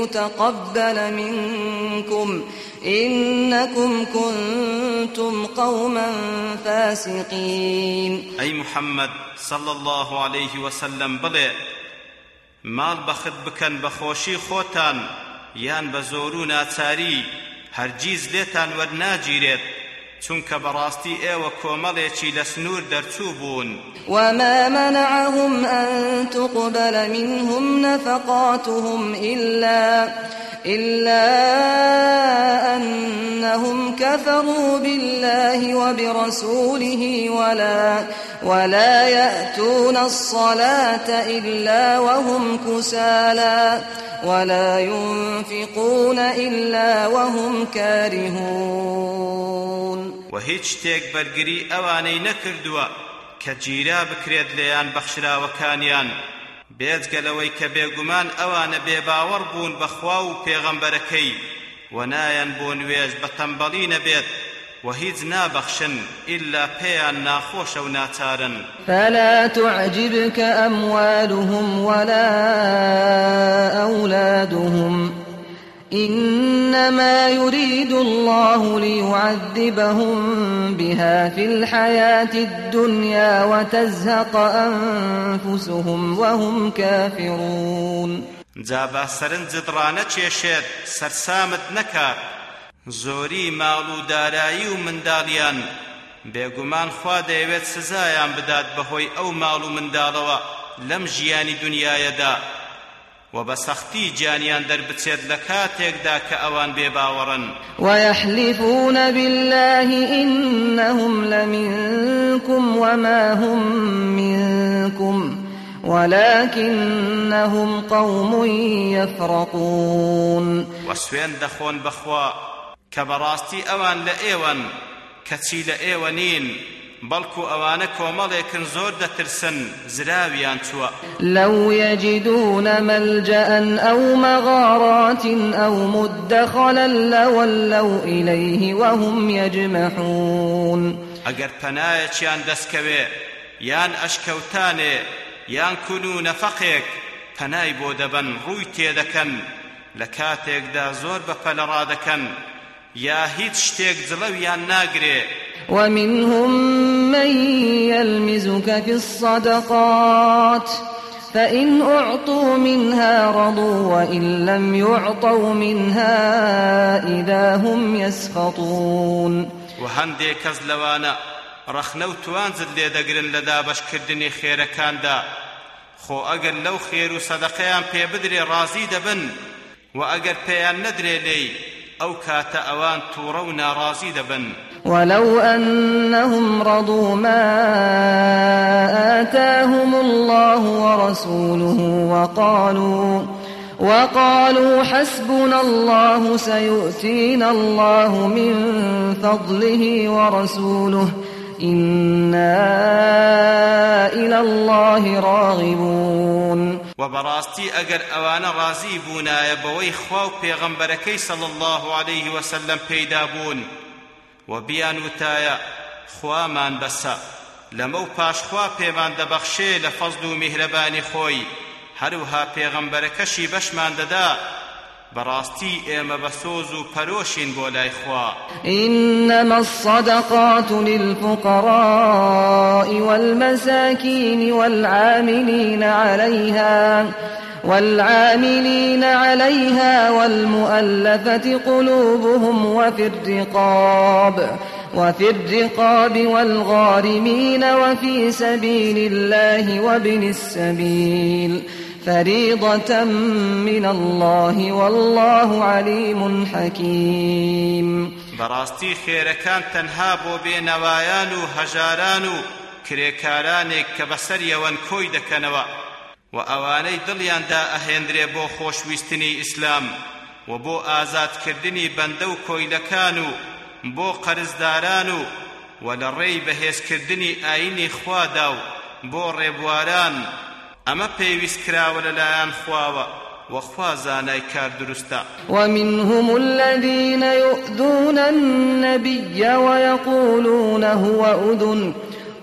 يتقبل منكم إنكم كنتم قوما فاسقين. أي محمد صلى الله عليه وسلم بلي مال بخد بكن بخوشي خوتان يان بزورو ناچاری هەرگیز لێتان وەرناگیرێت. چونکە بەڕاستی ئێوە کۆمەڵێکی لە سنوور دەرچوو بوون. وما منعهم أن تقبل منهم نفقاتهم إلا إلا أنهم كفروا بالله وبرسوله ولا ولا يأتون الصلاة إلا وهم كسالى ولا ينفقون إلا وهم كارهون. وهيج شتێک بەرگری ئەوانەی نەکردووە کە گیرا بکرێت لێیان بەخشراوەکانیان. بێجگەلەوەی کە بێگومان ئەوانە بێباوەڕ بوون بەخوا و پێغەمبەرەکەی. و نایەن بۆ نوێژ بە تەمبەڵی نەبێت وهيج نابخشن إلا بيان ناخوش أو ناتارن فلا تعجبك أموالهم ولا أولادهم. إنما يريد الله ليعذبهم بها في الحياة الدنيا وتزهق أنفسهم وهم كافرون. جابا سرنجت ڕانە چێشێت سەرسامت نەکات زۆری ماڵ و دارایی و منداڵیان. بێگومان خوا دەیەوێت سزایان بدات بەهۆی ئەو ماڵ و منداڵەوە لەم ژیانی دنیایەدا. و بەسەختی جانیان دەربچێت لە کاتێکدا کە ئەوان بێباوەڕن. ويحلفون بالله إنهم لمنكم وما هم منكم ولكنهم قوم يفرقون وسوين دخون بخوا كبراستي أوان لأيوان كتشي لأيوانين بەڵکو ئەوانە کۆمەڵێکن زۆر دەترسن زراویان چووە. لو يجدون ملجأ أو مغارات أو مدخلا لولوا إليه وهم يجمحون ئەگەر پەنایەکیان دەستکەوێ یان ئەشکەوتانێ یان کون و نەفەقێک پەنای بۆ دەبەن ڕووی تێدەکەن لە کاتێکدا زۆر بە پەلەڕا دەکەن یا هیچ شتێک جڵەویان ناگرێ. ومنهم من يلمزك في الصدقات فإن أعطوا منها رضوا وإن لم يعطوا منها إذا هم يسخطون. وهندي كز لوانا رخنو توانزد لێ دەگرن لە دابشکردنی خێرەکاندا خۆ ئەگەر لەو خێر و سەدەقەیان پێ بدرێ ڕازی دەبن و ئەگەر پێیان نەدرێ لێی ئەو کاتە ئەوان تووڕە و ناڕازی دەبن ولو أنهم رضوا ما آتاهم الله ورسوله وقالوا وقالوا حسبنا الله سيؤتينا الله من فضله ورسوله إنا إلى الله راغبون وبراستي أجر أوان رازي بونا يبوي خواو پیغمبركي صلى الله عليه وسلم پیدا وبيان وتايا خوامان بسا لمو پاشخوا پێمان دەبەخشێ لە فەزل و میهرەبانی خۆی. هەروها پێغەمبەرەکەشی بەشمان دەدا. براستي ايما بسوزو پروشين بولاي خوا. إنما الصدقات للفقراء والمساكين والعاملين عليها. والعاملين عليها والمؤلفة قلوبهم وفي الرقاب وفي الرقاب والغارمين وفي سبيل الله وابن السبيل. فريضة من الله والله عليم حكيم. براستي خيركان تنها بو بينوايان هجاران کرێکارانێک کە بەسەریەوەن کۆی دەکەنەوە. و ئەوانەی دڵیاندا ئەهێندرێ بۆ خۆشویستنی ئیسلام و بۆ ئازادکردنی بەندە و کۆیلەکان و بۆ قەرزداران و و لە ڕێی بەهێزکردنی ئاینی خوادا و بۆ ڕێبواران. ئەمە پێویست کراوە لەلایەن خواوە وخوا زانای کار درستا ومنهم الذين يؤذون النبي ويقولون هو أذن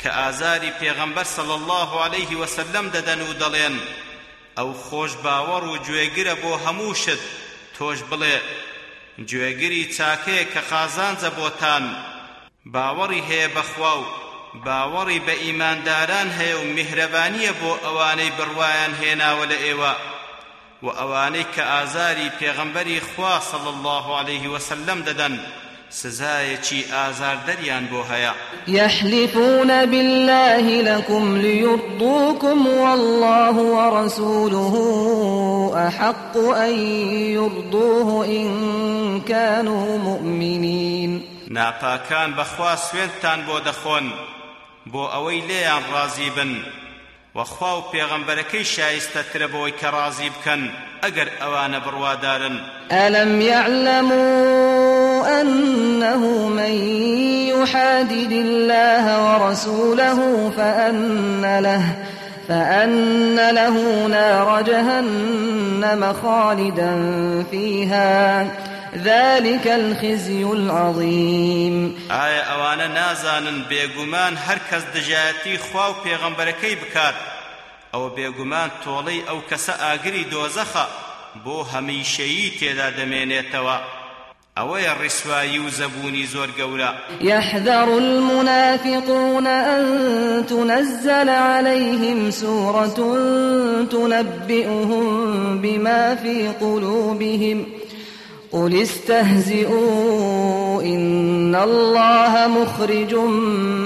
کە ئازاری پێغەمبەر صلى الله عليه وسلم دەدەن و دەڵێن ئەو خۆش باوەڕ و گوێگرە بۆ هەمووشت تۆش بڵێ گوێگری چاکەیە کە قازانجە بۆتان باوەڕی هەیە بەخوا و باوەڕی بە ئیمانداران هەیە و میهرەبانیە بۆ ئەوانەی بڕوایان هێناوە لە ئێوە. و ئەوانەی کە ئازاری پێغەمبەری خوا صلی الله عليه وسلم دەدەن سزایەکی ئازاردەریان بۆ هەیە. يحلفون بالله لكم ليرضوكم والله ورسوله أحق أن يرضوه إن كانوا مؤمنين. ناپاکان بەخوا سوێنتان بۆ دەخۆن بۆ ئەوەی لێیان ڕازی بن. وەخوا و پێغەمبەرەکەی شایستەترە بۆی کە ڕازی بکەن ئەگەر ئەوانە بڕوادارن. ئەلم يعلموا أنه من يحادد الله ورسوله فأن له فأن له نار جهنم خالدا فيها. ذلك الخزي العظيم. آية أوانا نازانا بيقومان هركز دجاتي خواو بيغمبركي بكات أو بيقومان تولي أو كسا آقري دوزخا بو هميشيي تيدا دمينيتوا أوي الرسوائي وزبوني زور قولا. يحذر المنافقون أن تنزل عليهم سورة تنبئهم بما في قلوبهم. قل استهزئوا إن الله مخرج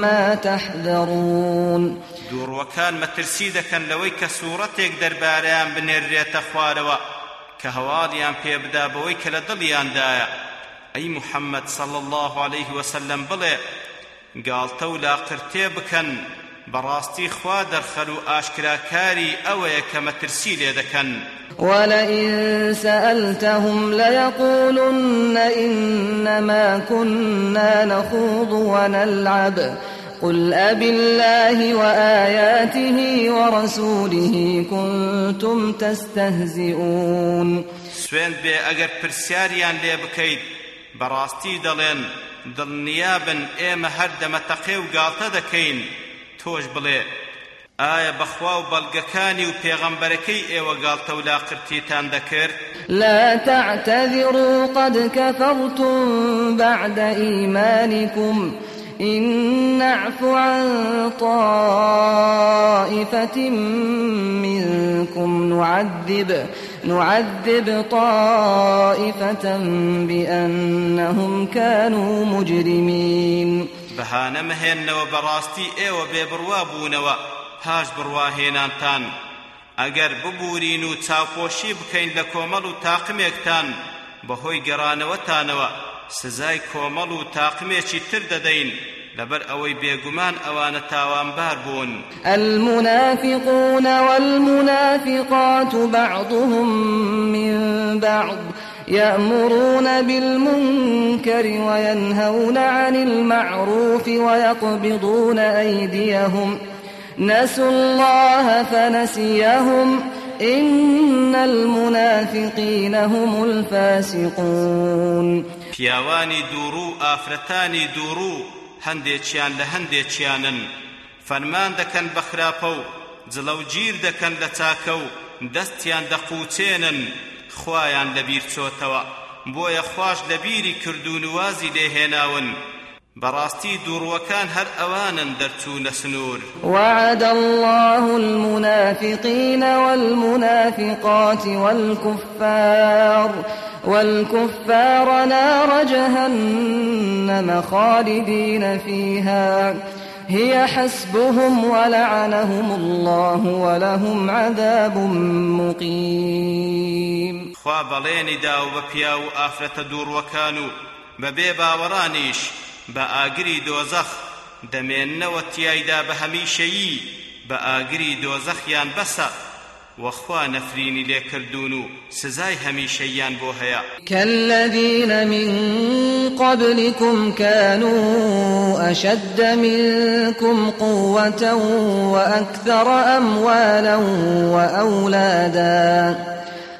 ما تحذرون. دور وكان دەکەن لەوەی کە سوورەتێک دەربارەیان بنێرێتە خوارەوە کە هەواڵیان پێبدا بەوەی کە لە دڵیاندایە ئەی محەممەد صلى الله عليه وسلم بڵێ گاڵتە و لاقرتێ بکەن بەڕاستی خوا دەرخەل و ئاشکراکاری ئەوەیە کە مەترسی لێ دەکەن. ولئن سألتهم ليقولن إنما كنا نخوض ونلعب. قل أب الله وآياته ورسوله كنتم تستهزئون. سوێن بێ ئەگەر پرسیاریان لێ بکەیت بەڕاستی دەڵێن دڵنیابن ئێمە هەر دەمەتەقێ و گاڵتە دەکەین تۆش بڵێ ئایا بەخوا و بەڵگەکانی و پێغەمبەرەکەی ئێوە گاڵتە دەکرد لا تعتذروا قد كفرتم بعد إيمانكم. إن نعف عن طائفة منكم نعذب نعذب طائفة بأنهم كانوا مجرمين. بەهانە مەهێننەوە بەڕاستی ئێوە بێبڕوا بوونەوە پاش بڕواهێنانتان ئەگەر ببورین و چاوپۆشی بکەین لە کۆمەڵ و تاقمێکتان بەهۆی گەڕانەوەتانەوە سزای کۆمەڵ و تاقمێکی تر دەدەین لبر اوي بيغمان اوان تاوانبار بون المنافقون والمنافقات بعضهم من بعض يأمرون بالمنكر وينهون عن المعروف ويقبضون أيديهم. نسوا الله فنسيهم إن المنافقين هم الفاسقون. پیاوانی دوورو ئافرەتانی دوورو هەندێکیان لە هەندێکیانن فەرمان دەکەن بە خراپە و جڵە و گیر دەکەن لە چاکە و دەستیان دەقوچێنن خوایان لەبیر چۆتەوە بۆیە خوش لە بیری کردوون وازی لێهێناون. براستي دور وكان هر أوانا درتون سنور. وعد الله المنافقين والمنافقات والكفار والكفار نار جهنم خالدين فيها. هي حسبهم ولعنهم الله ولهم عذاب مقيم. خوا بەڵێنی دا و بە پیا و ئافرەتە دووڕوەکان و بەبێ باوەڕانیش بە ئاگری دۆزەخ دەمێننەوە تیایدا بە هەمیشەیی بە ئاگری دۆزەخیان بەسە وخوا نفريني ليكردونو سزاي هميشيان بوهيا كالذين من قبلكم كانوا أشد منكم قوة وأكثر أموالا وأولادا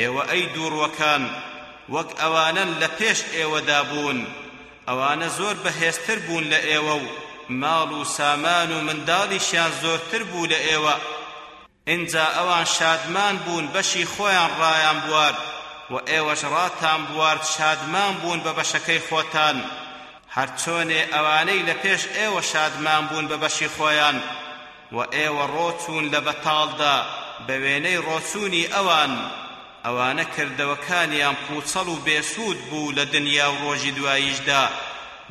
ايوه اي دور وكان وك اوانا لپیش ايوه دابون اوانا زور بهستر بون لأيوه مال سامان من دالي شان زور تربو لأيوه ئینجا ئەوان شادمان بوون بەشی خۆیان ڕایان بوار و ئێوەش ڕاتان بوارد شادمان بوون بە بەشەکەی خۆتان. هەرچۆنێ ئەوانەی لە پێش ئێوە شادمان بوون بە بەشی خۆیان و ئێوە ڕۆچوون لە بەتاڵدا بە وێنەی ڕۆچوونی ئەوان. ئەوانە کردەوەکانیان پوچەڵ و بێسوود بوو لە دنیا و ڕۆژی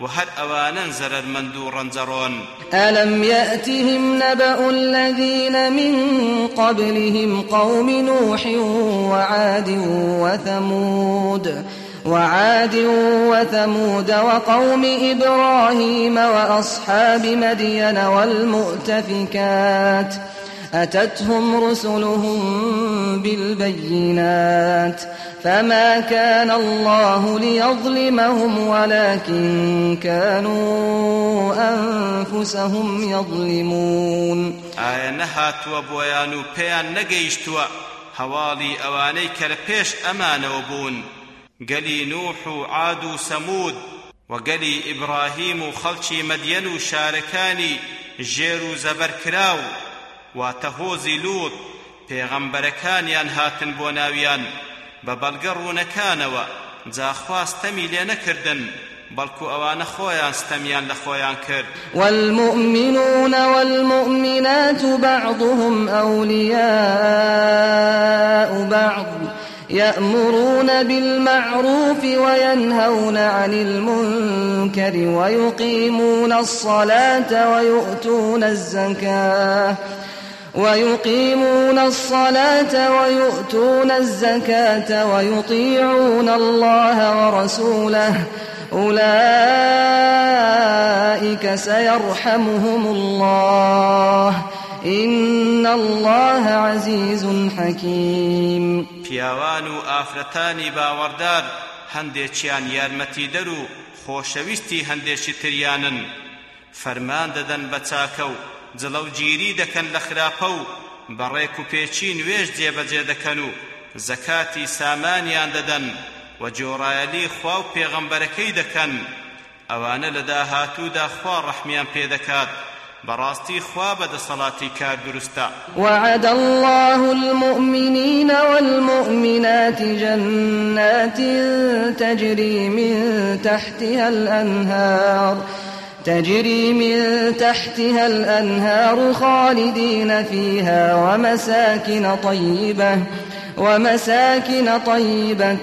وهل أوانا زرر مندو رنزرون ألم يأتهم نبأ الذين من قبلهم قوم نوح وعاد وثمود وعاد وثمود وقوم إبراهيم وأصحاب مدين والمؤتفكات أتتهم رسلهم بالبينات فما كان الله ليظلمهم ولكن كانوا أنفسهم يظلمون. ئایا نەهاتووە بۆیانو پێیان نەگەیشتووە. هوالي أواني كالبيش أمان وبون قلي نوح عاد سمود وقلي إبراهيم خلشي مدين شاركاني جيرو واتهوزي لوط پێغەمبەرەکانیان هاتن بۆ ناویان. بە بەڵگە ڕوونەکانەوە جاخواستەمی لێ نەکردن بەڵکو ئەوانە خۆیان ستەمیان لە والمؤمنون والمؤمنات بعضهم أولياء بعض يأمرون بالمعروف وينهون عن المنكر ويقيمون الصلاة ويؤتون الزكاة. ويقيمون الصلاة ويؤتون الزكاة ويطيعون الله ورسوله. أولئك سيرحمهم الله. إن الله عزيز حكيم. پیاوان و ئافرەتانی باوەڕدار هەندێکیان یارمەتیدەر و خۆشەویستی هەندێکی تریانن. فەرمان دەدەن بە جڵە و گیری دەکەن لە خراپە و بەڕێک و پێچی نوێژ جێبەجێ دەکەن و زەکاتی سامانیان دەدەن و جۆڕایەلی خوا و پێغەمبەرەکەی دەکەن ئەوانە لە داهاتوودا خوا ڕەحمیان پێدەکات براستي خواب صلاتي كار درستا وعد الله المؤمنين والمؤمنات جنات تجري من تحتها الأنهار. تجري من تحتها الأنهار خالدين فيها ومساكن طيبة ومساكن طيبة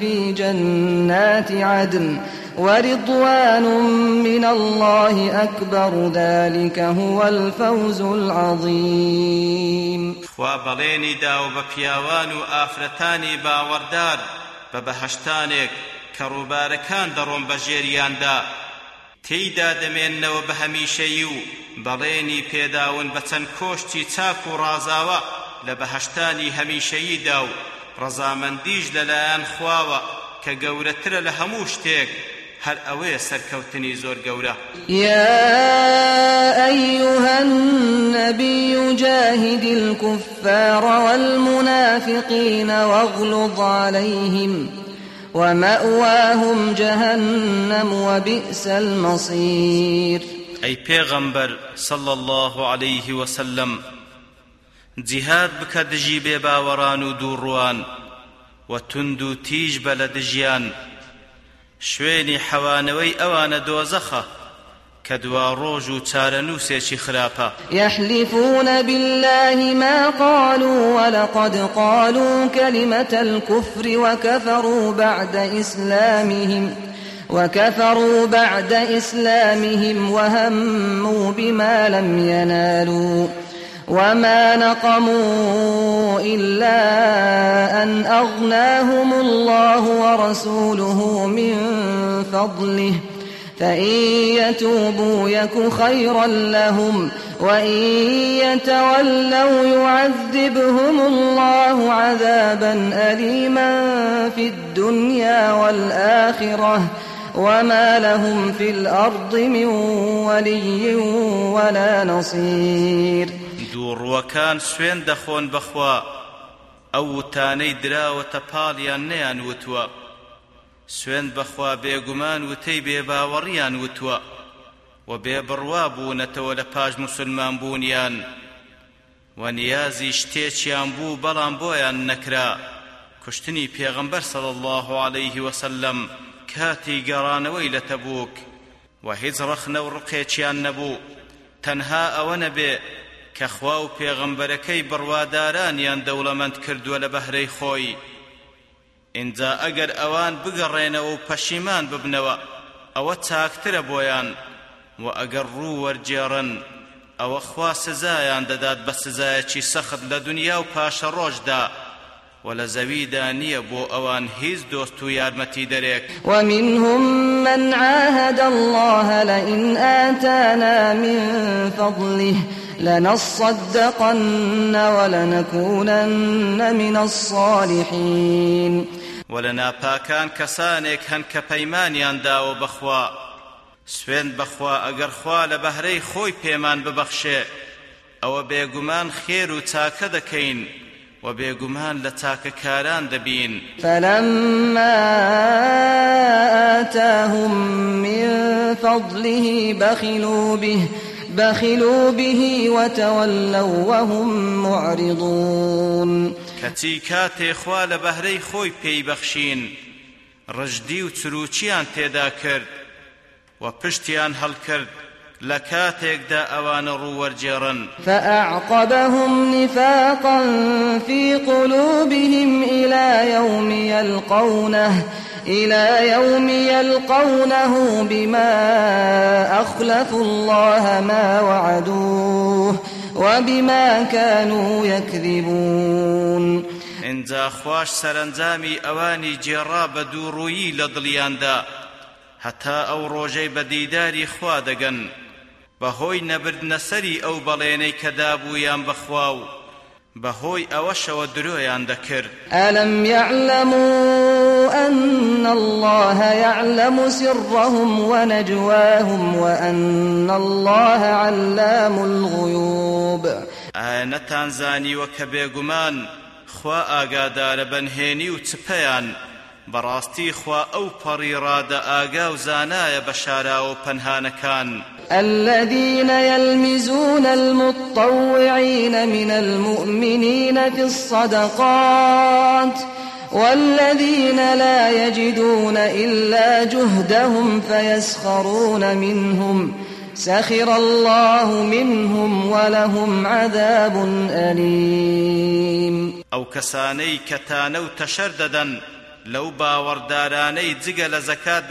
في جنات عدن ورضوان من الله أكبر ذلك هو الفوز العظيم. خوابليني داو باوەڕدار بە بەهەشتانێک کە ڕووبارەکان دەڕۆن بە ژێریاندا. تێیدا دەمێننەوە بە هەمیشەیی و. بەڵێنی پێداون بە چەند کۆشتی چاک و ڕازاوە لە بەهەشتانی هەمیشەییدا و. ڕەزامەندیش لەلایەن خواوە کە گەورەترە لە هەموو شتێک. هل ئەوەیە سەرکەوتنی زۆر گەورە. يا أيها النبي جاهد الكفار والمنافقين واغلظ عليهم. ومأواهم جهنم وبئس المصير. أي پیغمبر صلى الله عليه وسلم جهاد بکە دژی بێ باوەڕان و دووڕوان و تند و تیژ بە کە دوا ڕۆژ و يحلفون بالله ما قالوا ولقد قالوا كلمة الكفر وكفروا بعد إسلامهم وكفروا بعد إسلامهم وهموا بما لم ينالوا وما نقموا إلا أن أغناهم الله ورسوله من فضله. فإن يتوبوا يك خيرا لهم وإن يتولوا يعذبهم الله عذابا أليما في الدنيا والآخرة وما لهم في الأرض من ولي ولا نصير. دووڕوەکان سوێن دەخۆن بەخوا ئەو وتانەی دراوەتە پاڵیان نەیان وتووە سوێن بەخوا بێگومان وتەی بێباوەڕیان وتووە و بێبڕوا بوونەتەوە لە پاش مسلمان بوونیان و نیازی شتێکیان بوو بەڵام بۆیان نەکرا. کوشتنی پێغەمبەر سەڵ الله عليه وسلم کاتی گەڕانەوەی لە تەبووک و هیچ ڕەخنە و ڕقێکیان نەبوو. تەنها ئەوە نەبێ کە خوا و پێغەمبەرەکەی بڕوادارانیان دەوڵەمەند کردووە لە بەهرەی خۆی. ئینجا ئەگەر ئەوان بگەڕێنەوە و پەشیمان ببنەوە ئەوە چاکترە بۆیان و ئەگەر ڕوو وەرجێڕن ئەوە خوا سزایان دەدات بە سزایەکی سەخت لە دنیا و پاشە ڕۆژدا وە لە زەویدا نییە بۆ ئەوان هیچ دۆستو یارمەتیدەرێک ومنهم من عاهد الله لئن آتانا من فضله. لنصدقن ولنكونن من الصالحين. ولنا باكان كسانك هن كبيمانيان داو بخوا سوين بخوا اگر خوا لبهري خوي بيمان ببخشه ئەوە بێگومان خێر و چاکە دەکەین وە بێگومان لە چاکەکاران دەبین فلما آتاهم من فضله بخلوا به بخلوا به وتولوا وهم معرضون کەچی کاتێ خوا لە بەهرەی خۆی پێی بەخشین ڕژدی و چروچیان تێدا کرد و پشتیان هەڵکرد لە کاتێکدا ئەوانە ڕوووەرجێڕن. فأعقبهم نفاقا في قلوبهم إلى يوم يلقونه إلى يوم يلقونه بما أخلفوا الله ما وعدوه وبما كانوا يكذبون. اینجا خوش سەرنجامی ئەوانی جێڕا بە دووڕوویی لە دڵیاندا هەتا ئەو ڕۆژەی بە دیداری خوا دەگەن بەهۆی نەبردنە سەری ئەو بەڵێنەی بەهۆی ئەوەشەوە درۆیان دەکرد. ألم يعلموا أن الله يعلم سرهم ونجواهم وأن الله علام الغيوب. ئایا نەتانزانیوە کە بێگومان خوا ئاگادارە بەنهێنی و چپەیان؟ بەڕاستی خوا ئەو پەڕی ڕادە ئاگا و زانایە بە شاراوە پەنهانەکان. الذين يلمزون المطوعين من المؤمنين في الصدقات والذين لا يجدون إلا جهدهم فيسخرون منهم سخر الله منهم ولهم عذاب أليم. ئەو کەسانەی کەتانە و تەشەر دەدەن لەو باوەڕدارانەی جگە لە زەکات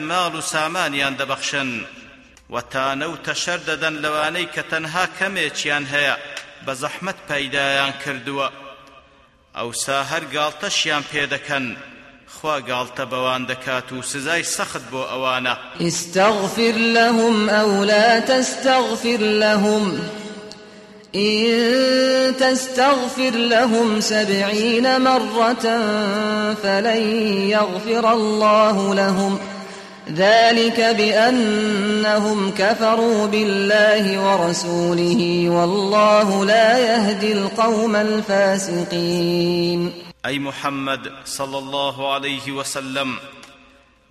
ماڵ و سامانیان دەبەخشن و تانە و تەشەر دەدەن لەوانەی کە تەنها کەمێکیان هەیە بە زەحمەت پەیدایان کردووە. ئەوسا خوا گاڵتە بەوان دەکات و سزای سەخت بۆ ئەوانە. استغفر لهم أو لا تستغفر لهم. إن تستغفر لهم سبعين مرة فلن يغفر الله لهم. ذلك بأنهم كفروا بالله ورسوله والله لا يهدي القوم الفاسقين. أي محمد صلى الله عليه وسلم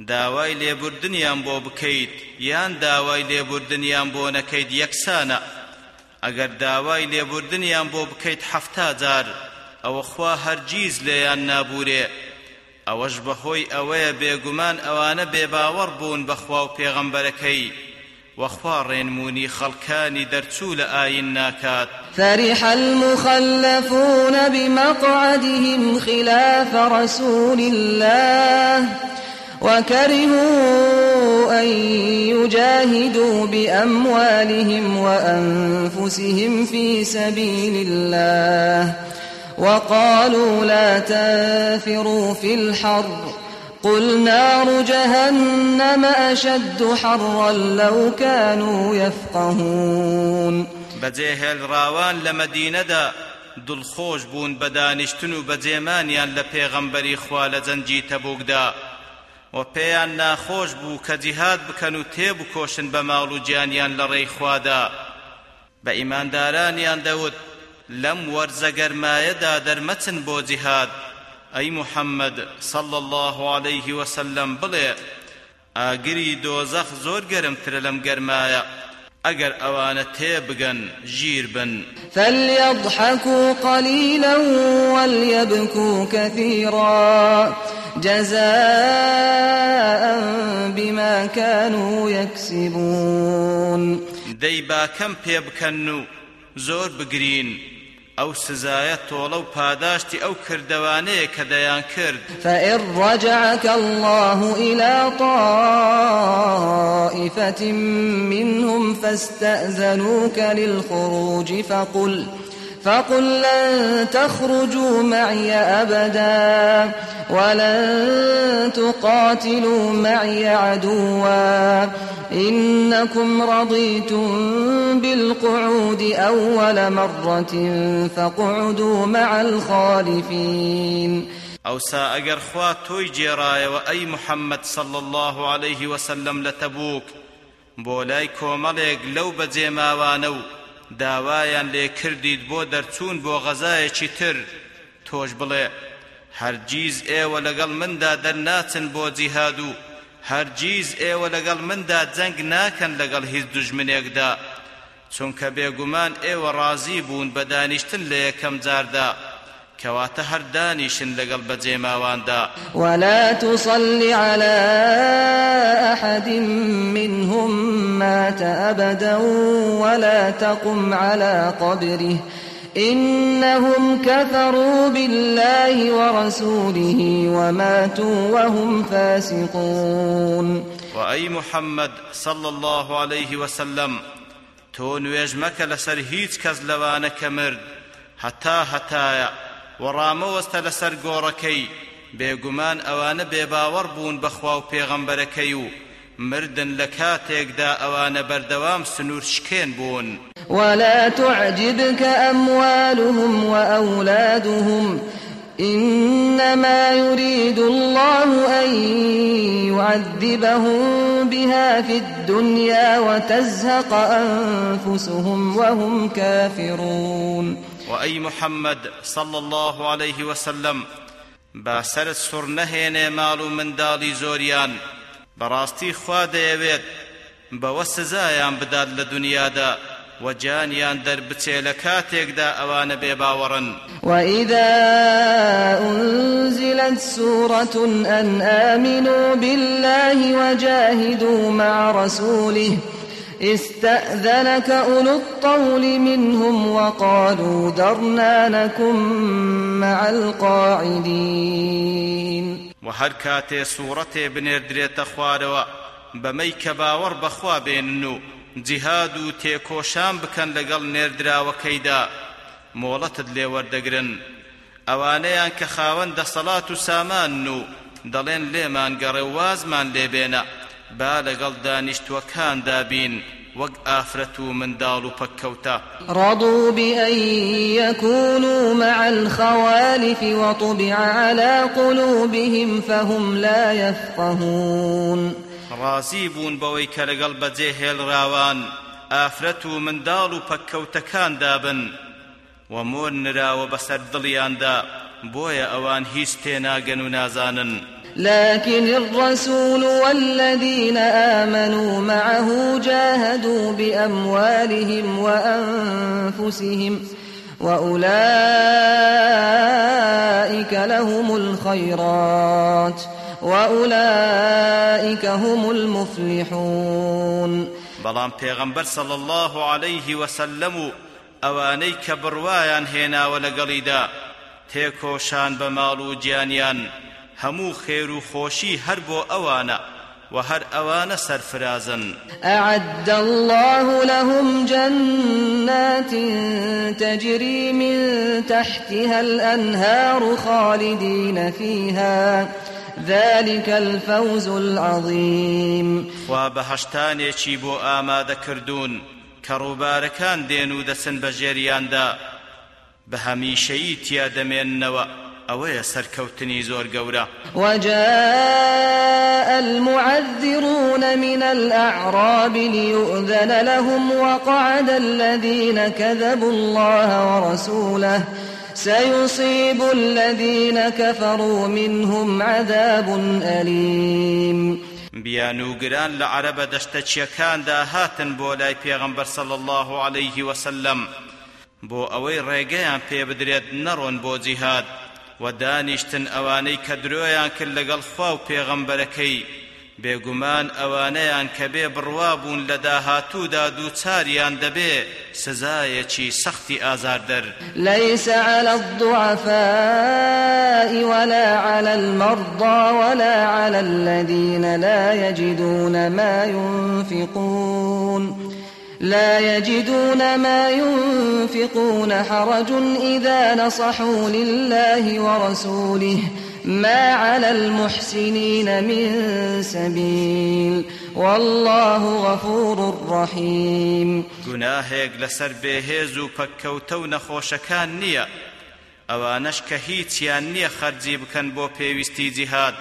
داوای لێبوردنیان بۆ بکەیت یان داوای لێبوردنیان بۆ نەکەیت یەکسانە؟ ئەگەر داوای لێبوردنیان بۆ بکەیت حەفتا جار ئەوە خوا هەرگیز لێیان نابورێ ئەوەش بەهۆی ئەوەیە بێگومان ئەوانە بێباوەڕ بوون بەخوا و پێغەمبەرەکەی. وخوا ڕێنمونی خەڵکانی دەرچوو لە ئاین ناکات. فرح المخلفون بمقعدهم خلاف رسول الله وكرهوا أن يجاهدوا بأموالهم وأنفسهم في سبيل الله وقالوا لا تنفروا في الحر. قل نار جهنم أشد حرا لو كانوا يفقهون. بەجێهێل ڕاوان لە مەدینەدا دڵخۆش بوون بە دانیشتن و بەجێمانیان لە پێغەمبەری خوا لە جەنجی تەبوکدا و پێیان ناخۆش بوو کە جیهاد بکەن و تێبکۆشن بە ماڵ و گیانیان لە ڕێی خوادا لەم وەرزە گەرمایەدا دەرمەچن بۆ جیهاد. ئەی محەممەد صل الله عليه وسلم بڵێ ئاگری دۆزەخ زۆر گەرمترە لەم گەرمایە. ئەگەر ئەوانە تێبگەن ژیر بن. فليضحكوا قليلا وليبكوا كثيرا. جزاء بما كانوا يكسبون. دەی با کەم پێ بکەن و زۆر بگرین. ئەو سزایە تۆڵە و کردەوانەیە کە دەیان کرد. فإن رجعك الله إلى طائفة منهم فاستأذنوك للخروج فقل فقل لن تخرجوا معي أبدا ولن تقاتلوا معي عدوا إنكم رضيتم بالقعود أول مرة فاقعدوا مع الخالفين. ئەوسا ئەگەر خوا تۆی جێڕایەوە ئەی محەممەد صل الله عليه وسلم لە تەبووک بۆ لای کۆمەڵێک لەو داوایان لێ کردیت بۆ دەرچوون بۆ غەزایەکی تر. تۆش بڵێ هەرگیز ئێوە لەگەڵ مندا دەرناچن بۆ جیهاد و هەرگیز ئێوە لەگەڵ مندا جەنگ ناکەن لەگەڵ هیچ دوژمنێکدا. چونکە بێگومان ئێوە ڕازی بوون بە دانیشتن لە یەکەم جاردا. کەواتە هەردانیشن لەگەڵ بەجێماواندا ولا تصل على أحد منهم مات أبدا ولا تقم على قبره. إنهم كفروا بالله ورسوله وماتوا وهم فاسقون. وأي محمد صلى الله عليه وسلم تۆ نوێژ مەکە لەسەر هیچ کەس لەوانە کە مرد هەتایە وەڕامەوەستە لەسەر گۆڕەکەی. بێگومان ئەوانە بێباوەڕ بوون و پێغەمبەرەکەی و مردن لە کاتێکدا ئەوانە بەردەوام سنوور شکێن بوون. ولا تعجبك أموالهم وأولادهم. إنما يريد الله أن يعذبهم بها في الدنيا وتزهق أنفسهم وهم كافرون. وە ئەی محمد صلى الله عليه وسلم با سەرت سوڕ نەهێنێ ماڵ و منداڵی زۆریان بەڕاستی خوا دەیەوێت بەوە سزایان وە گیانیان دەربچێ دا ئەوان بێباوەڕن وإذا أنزلت سورة أن آمنوا بالله وجاهدوا مع رسوله استأذنك أولو الطول منهم وقالوا ذرنا نكن مع القاعدين. وە هەر کاتێ سوورەتێ بنێردرێتە خوارەوە بەمەی کە باوەڕ بە خوا بێننو جیهاد و تێکۆشان بکەن لەگەڵ نێردراوەکەیدا لێ وەردەگرن ئەوانەیان کە خاوەن دەسەڵات و سامان و دەڵێن لێمان گەڕێ وازمان لێبێنە با لەگەڵ دانیشتوەکاندا بین وەک ئافرەت و منداڵ و پەککەوتە ڕضوا بأن يكونوا مع الخوالف وطبع على قلوبهم فهم لا يفقهون. ڕازی بوون بەوەی کە لەگەڵ بەجێ هێڵراوان ئافرەت و منداڵ و پەککەوتەکان دابن. و مۆر نراوە بەسەر دڵیاندا بۆیە ئەوان هیچ تێناگەن و نازانن. لكن الرسول والذين آمنوا معه جاهدوا بأموالهم وأنفسهم وأولئك لهم الخيرات وأولئك هم المفلحون. بلان پیغمبر صلى الله عليه وسلم ئەوانەی کە بڕوایان هێناوە لەگەڵیدا تێکۆشان بە ماڵ و گیانیان هەموو خێر و خۆشی هەر بۆ ئەوانە وهر أوان سرفرازا أعد الله لهم جنات تجري من تحتها الأنهار خالدين فيها. ذلك الفوز العظيم. وبهشتاني بو آماد كردون كروباركان دينو دسن بجيريان بهميشي تيادمين نوا ئەوەیە سەرکەوتنی زۆر گەورە. وجاء المعذرون من الأعراب ليؤذن لهم وقعد الذين كذبوا الله ورسوله. سيصيب الذين كفروا منهم عذاب أليم. بیانوگران لە عربە دەشتەچیەکاندا هاتن بۆ لای پێغەمبەر صلى الله عليه وسلم. بۆ ئەوەی ڕێگەیان پێ بدرێت نەڕۆن بۆ جیهاد. و دانیشتن ئەوانەی کە درۆیان کرد لەگەڵ خوا و پێغەمبەرەکەی بێگومان ئەوانەیان کە بێ بڕوا بوون لە داهاتوودا دووچاریان دەبێ سزایەکی سەختی ئازاردەر. ليس على الضعفاء ولا على المرضى ولا على الذين لا يجدون ما ينفقون. لا يجدون ما ينفقون حرج إذا نصحوا لله ورسوله. ما على المحسنين من سبيل. والله غفور رحيم. گناهێک لەسەر بێهێز و پەککەوتە و نەخۆشەکان نییە. ئەوانەش کە هیچیان نییە خەرجی بکەن بۆ پێویستی جیهاد.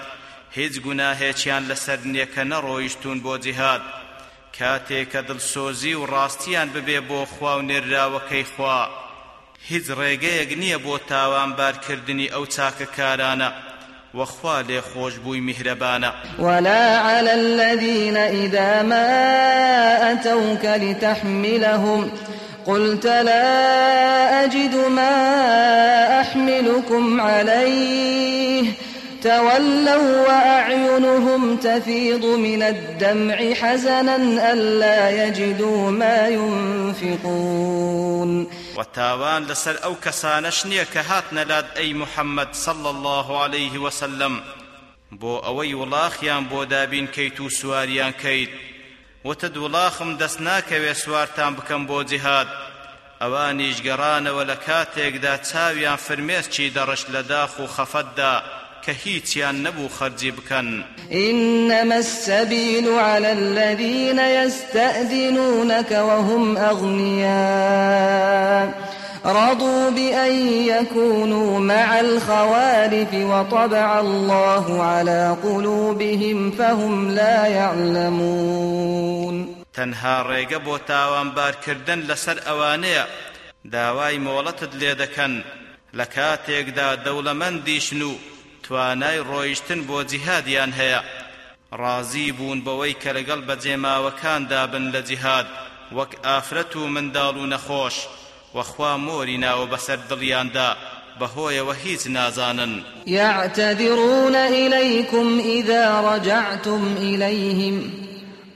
هیچ گوناهێکیان لەسەر نییە کە نەڕۆیشتون بۆ جیهاد. کاتێک کە دڵسۆزی و ڕاستیان ببێ بۆ خوا و نێراوەکەی خوا. هیچ ڕێگەیەک نییە بۆ تاوانبارکردنی ئەو چاکەکارانە. وخوا لي خوش بوي مهربانا ولا على الذين إذا ما أتوك لتحملهم قلت لا أجد ما أحملكم عليه تولوا وأعينهم تفيض من الدمع حزنا ألا يجدوا ما ينفقون. وتاوان لسر أو كسانش نییە کە هاتنە أي محمد صلى الله عليه وسلم. بۆ ئەوەی وڵاخیان بۆ دابین کەیت و سواریان کەیت وتە دوڵاخم دەست ناکەوێ سوارتان بکەم بۆ جیهاد ئەوانیش گەڕانەوە لە کاتێکدا چاویان فرمێسکی دەڕش لە داخ و خەفەتدا کە هیچیان نەبوو خەرجی بکەن إنما السبيل على الذين يستأذنونك وهم أغنياء. رضوا بأن يكونوا مع الخوالف وطبع الله على قلوبهم فهم لا يعلمون. تەنها ڕێگە بۆ تاوانبارکردن لەسەر ئەوانەیە داوای مۆڵەتت لێ دەکەن لە کاتێکدا دەوڵەمەندیشن و توانای ڕۆیشتن بۆ جیهادیان هەیە. ڕازی بوون بەوەی کە لەگەڵ بەجێماوەکاندا بن لە جیهاد. وەک ئافرەت و منداڵ و نەخۆش. وخوا مۆری ناوە بەسەر دڵیاندا. بەهۆیەوە هیچ نازانن. يعتذرون إليكم إذا رجعتم إليهم.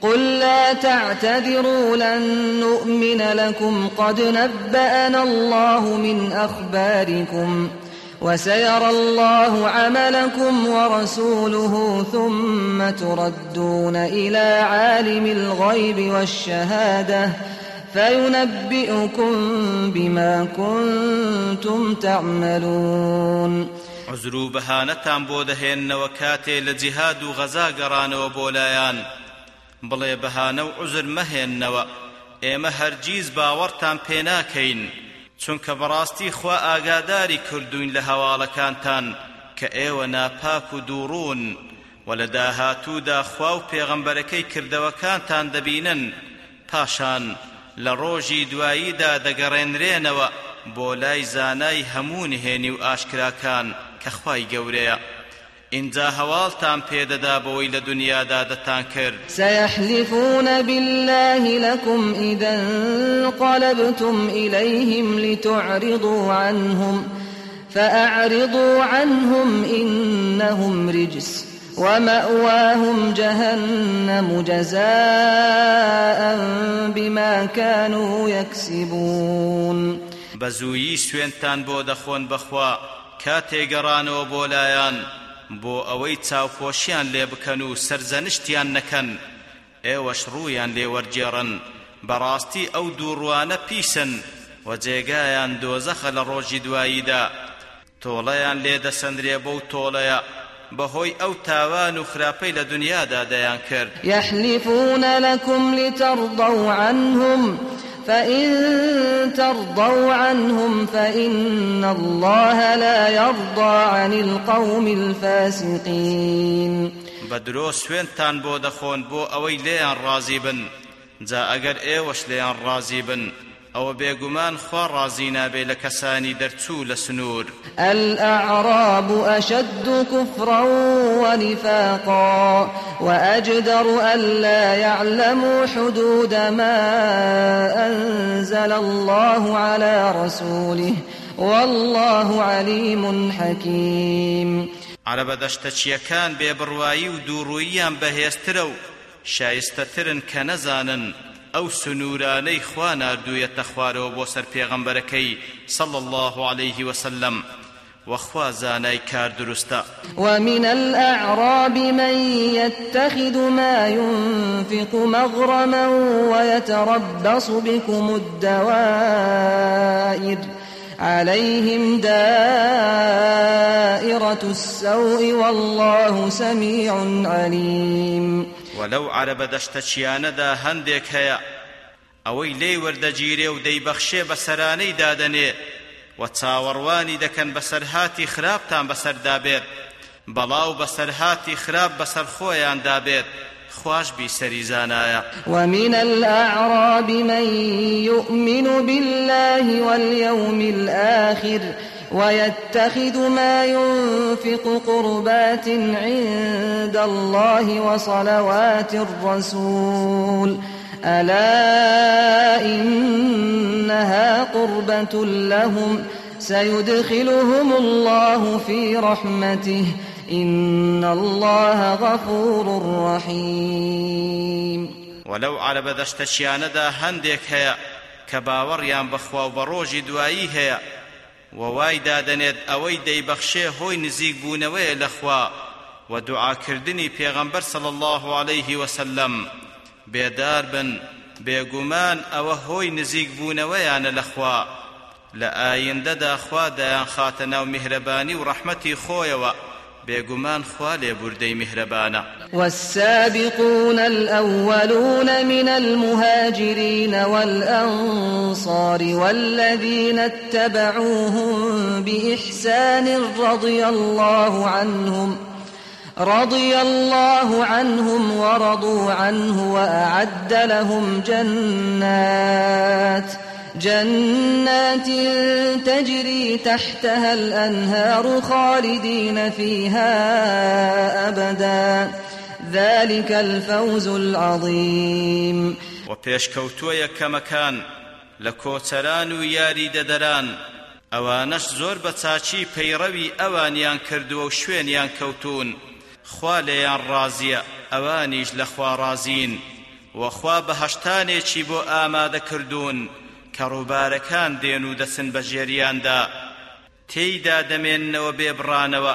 قل لا تعتذروا لن نؤمن لكم قد نبأنا الله من أخباركم. وسيرى الله عملكم ورسوله ثم تردون إلى عالم الغيب والشهادة فينبئكم بما كنتم تعملون. عزرو بهانتان بۆ دەهێننەوە کاتێ لە جیهاد و غەزا گەڕانەوە بۆ لایەن. بڵێ بەهانە و عزر مەهێننەوە. باوەڕتان پێناکەین چونکە بەڕاستی خوا ئاگاداری کردوین لە هەواڵەکانتان کە ئێوە ناپاک و دووڕون و لە داهاتوودا خوا و پێغەمبەرەکەی کردەوەکانتان دەبینن پاشان لە ڕۆژی دواییدا دەگەڕێنرێنەوە بۆ لای زانای هەموو نهێنی و ئاشکراکان کە خوای گەورەیە. اینجا هەواڵتان پێدەدا بەوەی لە دنیادا دەتان کرد سيحلفون بالله لكم إذا انقلبتم إليهم لتعرضوا عنهم فأعرضوا عنهم إنهم رجس ومأواهم جهنم جزاء بما كانوا يكسبون. بزويي سوينتان بۆ دەخۆن بەخوا کاتێگەڕانەوە بۆ لایەن بۆ ئەوەی چاوپۆشیان لێ بکەن و سەرزەنشتیان نەکەن. ئێوەش ڕوویان لێوەرجێڕن بەڕاستی ئەو دووڕوانە پیسن و جێگایان دۆزەخە لە ڕۆژی دواییدا. تۆڵەیان لێدەسەندرێ بەو تۆڵەیە. بەهۆی ئەو تاوان و خراپەی لە دنیادا دەیان کرد. يحلفون لكم لترضوا عنهم فإن ترضوا عنهم فإن الله لا يرضى عن القوم الفاسقين. بدرو سوێنتان بۆ دەخۆن بۆ ئەوەی لێیان ڕازی بن جا ئەگەر ئێوەش لێیان ڕازی بن ئەوە بێگومان خوا ڕازی نابێ لە کەسانی دەرچوو لە سنوور. الأعراب أشد كفرا ونفاقا وأجدر ألا يعلموا حدود ما أنزل الله على رسوله. والله عليم حكيم. عرب دەشتەچیەکان بێبڕوایی و دووڕووییان بەهێزترە و شایستەترن کە نەزانن ئەو سنوورانەی خوا ناردوویەتە خوارەوە بۆ سەر پێغەمبەرەکەی صلى الله عليه وسلم. وخوا زانای کار ومن الأعراب من يتخذ ما ينفق مغرما ويتربص بكم الدوائر. عليهم دائرة السوء والله سميع عليم. ولو عرب دەشتەچیانەدا هەندێک هەیە ئەوەی لێی وەردەگیرێ و دەیبەخشێ بە سەرانەی دادەنێ و چاوەڕوانی دەکەن بەسەرهاتی خراپتان بەسەردا بەڵاو بەسەرهاتی خراپ بەسەر خۆیان دابێت خواش بي سريزانايا. ومن الأعراب من يؤمن بالله واليوم الآخر. ويتخذ ما ينفق قربات عند الله وصلوات الرسول. ألا إنها قربة لهم. سيدخلهم الله في رحمته. إن الله غفور رحيم. ولو على بەدەشتەچیانەدا هەندێک هەیە کە باوەڕیان بەخوا و بە ڕۆژی دوایی ووای دادەنێت ئەوەی دەیبەخشێ هۆی نزیک بوونەوەیە لەخوا و دوعاکردنی پێغەمبەر صلی الله عليه وسلم. بێدار بن بێگومان ئەوە هۆی نزیک بوونەوەیانە لەخوا. لە ئایندەدا خوا دایان خاتە ناو میهرەبانی و ڕەحمەتی خۆیەوە. بێگومان خوا لێبوردەی میهرەبانە. والسابقون الأولون من المهاجرين والأنصار والذين اتبعوهم بإحسان رضي الله عنهم رضي الله عنهم ورضوا عنه وأعد لهم جنات. جنات تجري تحتها الأنهار خالدين فيها أبدا. ذلك الفوز العظيم. وپێشکەوتووە کەمەکان لە کۆچەران و یاری دەدەران. ئەوانەش زۆر بە چاچی پەیڕەوی ئەوانیان کردووە و شوێنیان کەوتون خوا لێیان ڕازیە ئەوانیش لە خوا ڕازین. وەخوا بەهەشتانێکی بۆ ئامادە کە ڕووبارەکان دێن و دەسن بە ژێریاندا تێیدا دەمێننەوە بێبڕانەوە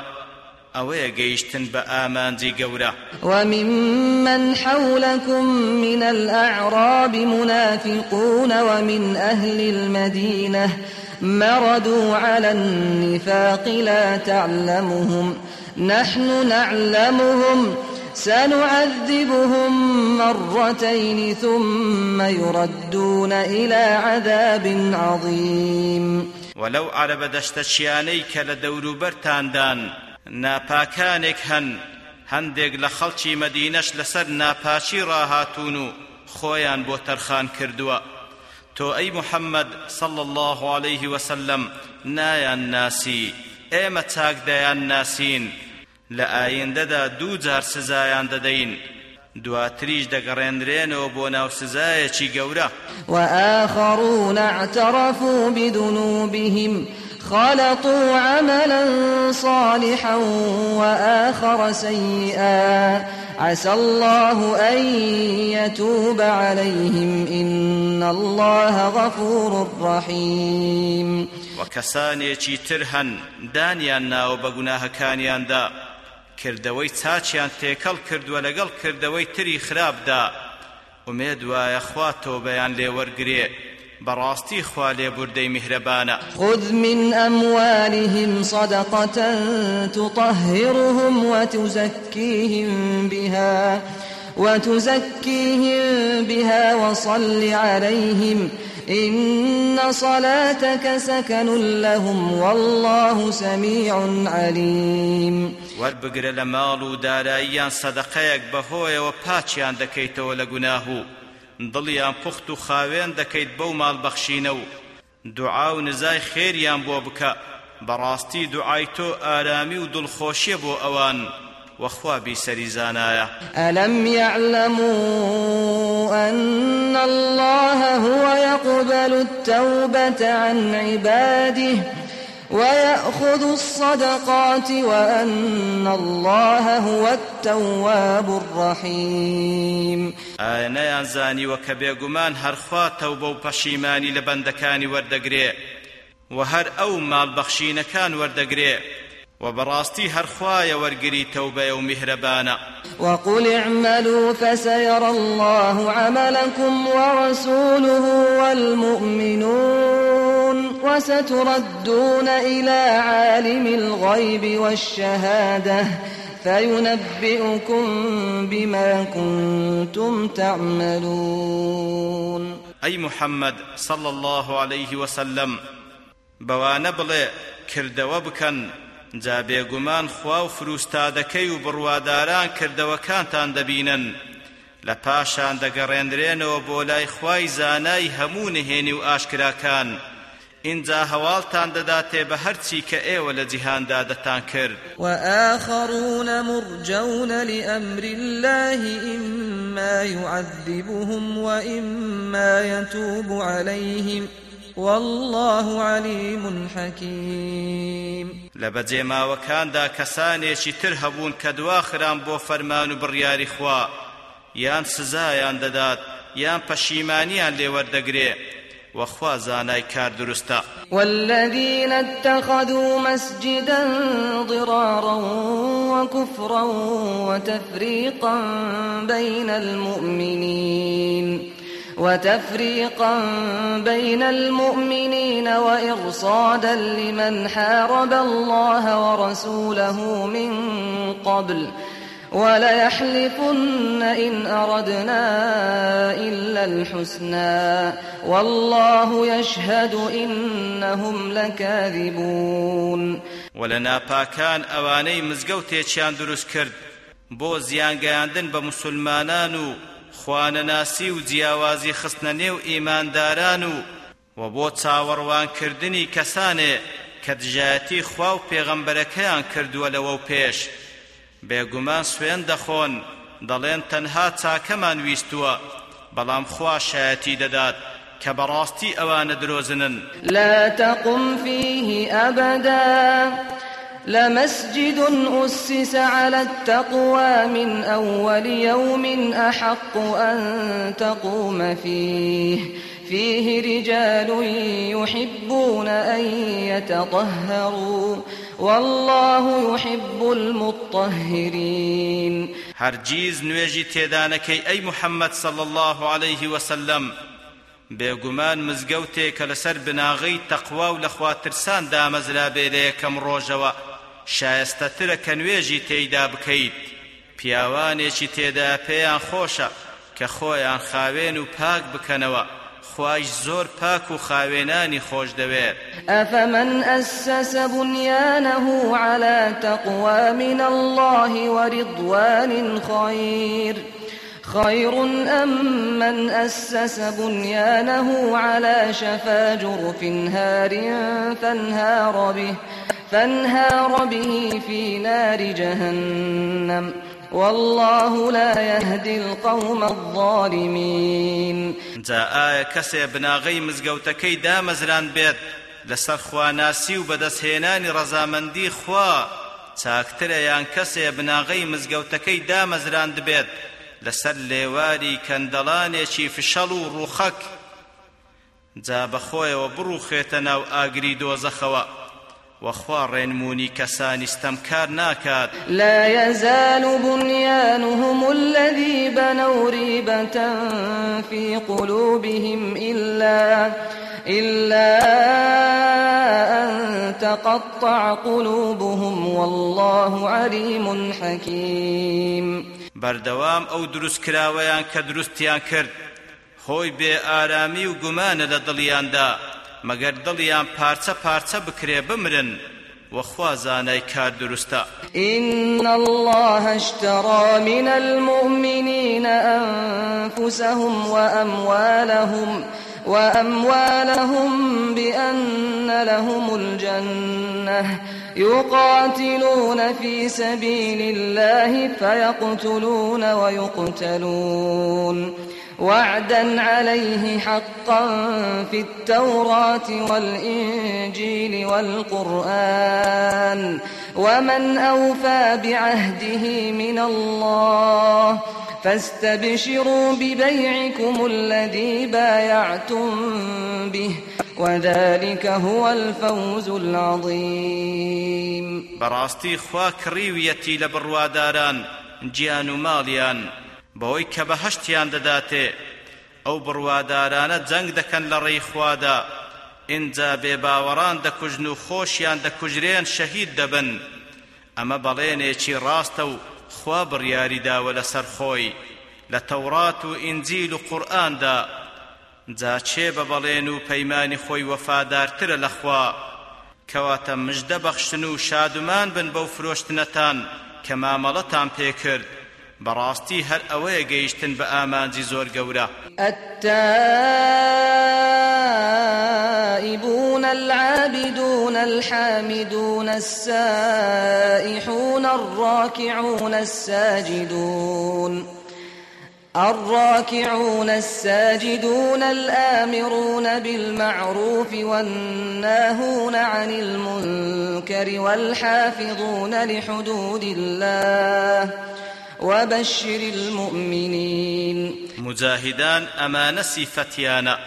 ئەوەیە گەیشتن بە ئامانجی گەورە وممن حولكم من الأعراب منافقون ومن أهل المدينة مردوا على النفاق لا تعلمهم. نحن نعلمهم سنعذبهم مرتين ثم يردون إلى عذاب عظيم. ولو على بدشتشياني كلا دورو برتاندان ناپاکانێک هەن هەندێک لە خەڵکی مەدینەش لەسەر ناپاچی ڕاهاتون و خۆیان بۆ تەرخان کردووە. تۆ ئەی محەممەد صل الله عليه وسلم نایان ناسی ئێمە چاکدایان ناسین لە ئایندەدا دوو جار سزایان دەدەین. دواتریش دەگەڕێنرێنەوە بۆ ناو سزایەکی گەورە. وآخرون اعترفوا بذنوبهم خلطوا عملا صالحا وآخر سيئا. عسى الله أن يتوب عليهم إن الله غفور رحيم. وكسانيكي ترهن دانيان ناو بقناها كانيان دا. کردەوەی چاچیان تێکەڵ کردووە لەگەڵ کردەوەی تری خراپدا. ومێ دوایە خوا تۆبەیان لێوەرگرێ براستي خوالي بردي مهربانا خذ من أموالهم صدقة تطهرهم وتزكيهم بها وتزكيهم بها وصل عليهم. إن صلاتك سكن لهم والله سميع عليم. وەربگرە لە ماڵ و داراییان سەدەقەیەک بەهۆیەوە پاچیان دەکەیتەوە لە گوناه و دڵیان پوخت و خاوێن دەکەیت بەو ماڵبەخشینە و. دوعا و نزای خێریان بۆ بکە. بەڕاستی دوعای تۆ ئارامی و دڵخۆشیە بۆ ئەوان. وخوا بيسري زانايا ألم يعلموا أن الله هو يقبل التوبة عن عباده ويأخذ الصدقات وأن الله هو التواب الرحيم. آية زاني وكبيغمان هرخوا توبة وبشيماني لبندكاني وردقري. وهر أو مال بخشين كان وردقري. وبراستي هرخوايا ورقري توبة يوم مهربانا وقل اعملوا فسيرى الله عملكم ورسوله والمؤمنون وستردون إلى عالم الغيب والشهادة فينبئكم بما كنتم تعملون. أي محمد صلى الله عليه وسلم بوان بکەن جا بێگومان خوا و فروستادەکەی و بڕواداران کردەوەکانتان دەبینن. لە پاشان دەگەڕێنرێنەوە بۆ لای خوای زانای هەموو نهێنی و ئاشکراکان. اینجا هەواڵتان دەداتێ بە هەرچی کە ئێوە لە جیهاندا دەتان کرد. وآخرون مرجون لأمر الله إما يعذبهم وإما يتوب عليهم. والله عليم حكيم. لبجێ ماوەکاندا کەسانێکی تر هەبوون کە دواخران بۆ فەرمان و بڕیاری خوا یان سزایان دەدات یان پەشیمانیان لێوەردەگرێ وخوا زانای کار درستا. والذين اتخذوا مسجدا ضرارا وكفرا وتفريقا بين المؤمنين. وتفريقا بين المؤمنين وإرصادا لمن حارب الله ورسوله من قبل وليحلفن إن أردنا إلا الحسنى والله يشهد إنهم لكاذبون ولنا باكان أواني مزقوتي دروست کرد بۆ زیانگەیاندن بە مسلمانان و خوانەناسی و جیاوازی خستنە نێو ئیمانداران و و بۆ چاوەڕوانکردنی کەسانێ کە دژایەتی خوا و پێغەمبەرەکەیان کردووە لەوە و پێش. بێگومان سوێن دەخۆن دەڵێن تەنها چاکەمان ویستووە بەڵام خوا شایەتی دەدات کە بەڕاستی ئەوانە درۆزنن. لا تقم فيه أبدا لمسجد أسس على التقوى من أول يوم أحق أن تقوم فيه. فيه رجال يحبون أن يتطهروا. والله يحب المطهرين. هرجيز نوێژی تێدانەکەی أي محمد صلى الله عليه وسلم بێگومان مزگەوتێک کە لەسەر بناغەی تەقوا ترسان دامەزرا بێ لە یەکەم ڕۆژەوە. شایستەترە کە نوێژی تێیدا بکەیت. پیاوانێکی تێدا پێیان خۆشە کە خۆیان خاوێن و پاک بکەنەوە. خوایش زۆر پاک و خاوێنانی خۆش دەوێت. ئەفەمەن ئەسەس بنيانه على تقوى من الله ورضوان خير؟ خير أم من أسس بنيانه على شفا جرف هار فانهار به؟ فانهار به في نار جهنم. والله لا يهدي القوم الظالمين. جا ئایا کەسێ بناغەی مزگەوتەکەی دامەزران بێت لەسەر خواناسی و بەدەستهێنانی ڕەزامەندی خوا چاکترە یان کەسێ بناغەی مزگەوتەکەی دامەزران دەبێت لەسەر لێواری کەندەڵانێکی فشەڵ و ڕوخەک. جا بەخۆیەوە بڕوخێتە ناو ئاگری دۆزەخەوە. وخوا ڕێنمونی کەسانی استەمکار ناکات لا يزال بنيانهم الذي بنوا ريبة في قلوبهم إلا إلا أن تقطع قلوبهم والله عليم حكيم. بەردەوام ئەو دروست کراوەیان کە دروستیان کرد هۆی بێ ئارامی و گومانە لە دڵیاندا مەگەر دڵیان پارچە پارچە بکرێ بمرن وخوا زانای کار درستا إن الله اشترى من المؤمنين أنفسهم وأموالهم وأموالهم بأن لهم الجنة يقاتلون في سبيل الله فيقتلون ويقتلون. وعدا عليه حقا في التوراة والإنجيل والقرآن. ومن أوفى بعهده من الله فاستبشروا ببيعكم الذي بايعتم به وذلك هو الفوز العظيم. براستي خوا كريويتي لبرواداران جيان ماليان. بەوەی کە بەهشتیان دەداتێ ئەو بڕوادارانە جەنگ دەکەن لە ڕێی خوادا ئینجا بێباوەڕان دەکوژن و خۆشیان دەکوژرێن شەهید دەبن. ئەمە بەڵێنێکی ڕاستە و خوا بڕیاری داوە لەسەر خۆی. لە تەورات و ئینجیل و قورئاندا جا چێ بە بەڵێن و پەیمانی خۆی وەفادارترە لە خوا. کەواتە مژدە بەخشن و شادومان بن بەو فرۆشتنەتان کە مامەڵەتان پێکرد براستي هر اوه گەیشتن بە ئامانجی زۆر گەورە. التائبون العابدون الحامدون السائحون الراكعون الساجدون الراكعون الساجدون الآمرون بالمعروف والناهون عن المنكر والحافظون لحدود الله وبشر المؤمنين. موجاهیدان ئەمانە سیفەتیانە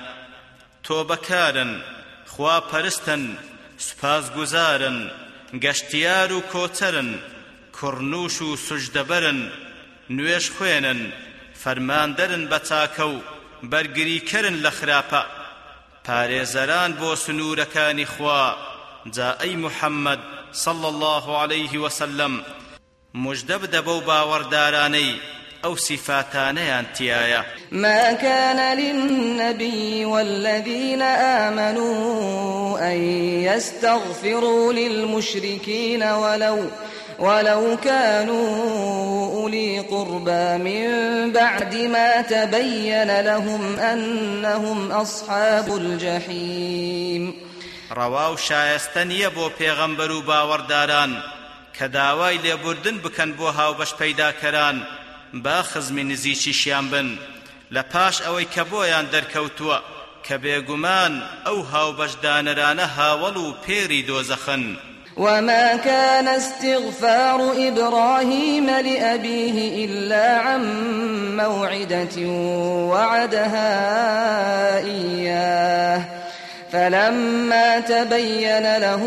تۆبەکارن خواپەرستن سوپاسگوزارن گەشتیار و کۆچەرن کڕنووش و سوژدەبەرن نوێژخوێنن فەرماندەرن بە چاکە و بەرگریکەرن لە خراپە. پارێزەران بۆ سنوورەکانی خوا جا ئەی محەممەد صلى الله عليه وسلم مژدە بدە بەو باوەڕدارانەی أو صفاتان تيايا ما كان للنبي والذين آمنوا أن يستغفروا للمشركين ولو ولو كانوا أولي قربى من بعد ما تبين لهم أنهم أصحاب الجحيم. رواو شایستنیە بۆ پێغەمبەر و باوەڕداران. کە داوای لێبوردن بکەن بۆ هاوبەش پەیداکەران با خزمی نزیکیشیان بن. لە پاش ئەوەی کە بۆیان دەرکەوتووە کە بێگومان ئەو هاوبەشدانەرانە هاوڵ و پێری دۆزەخن. وما كان استغفار إبراهيم لأبيه إلا عن موعدة وعدها إياه. فلما تبين له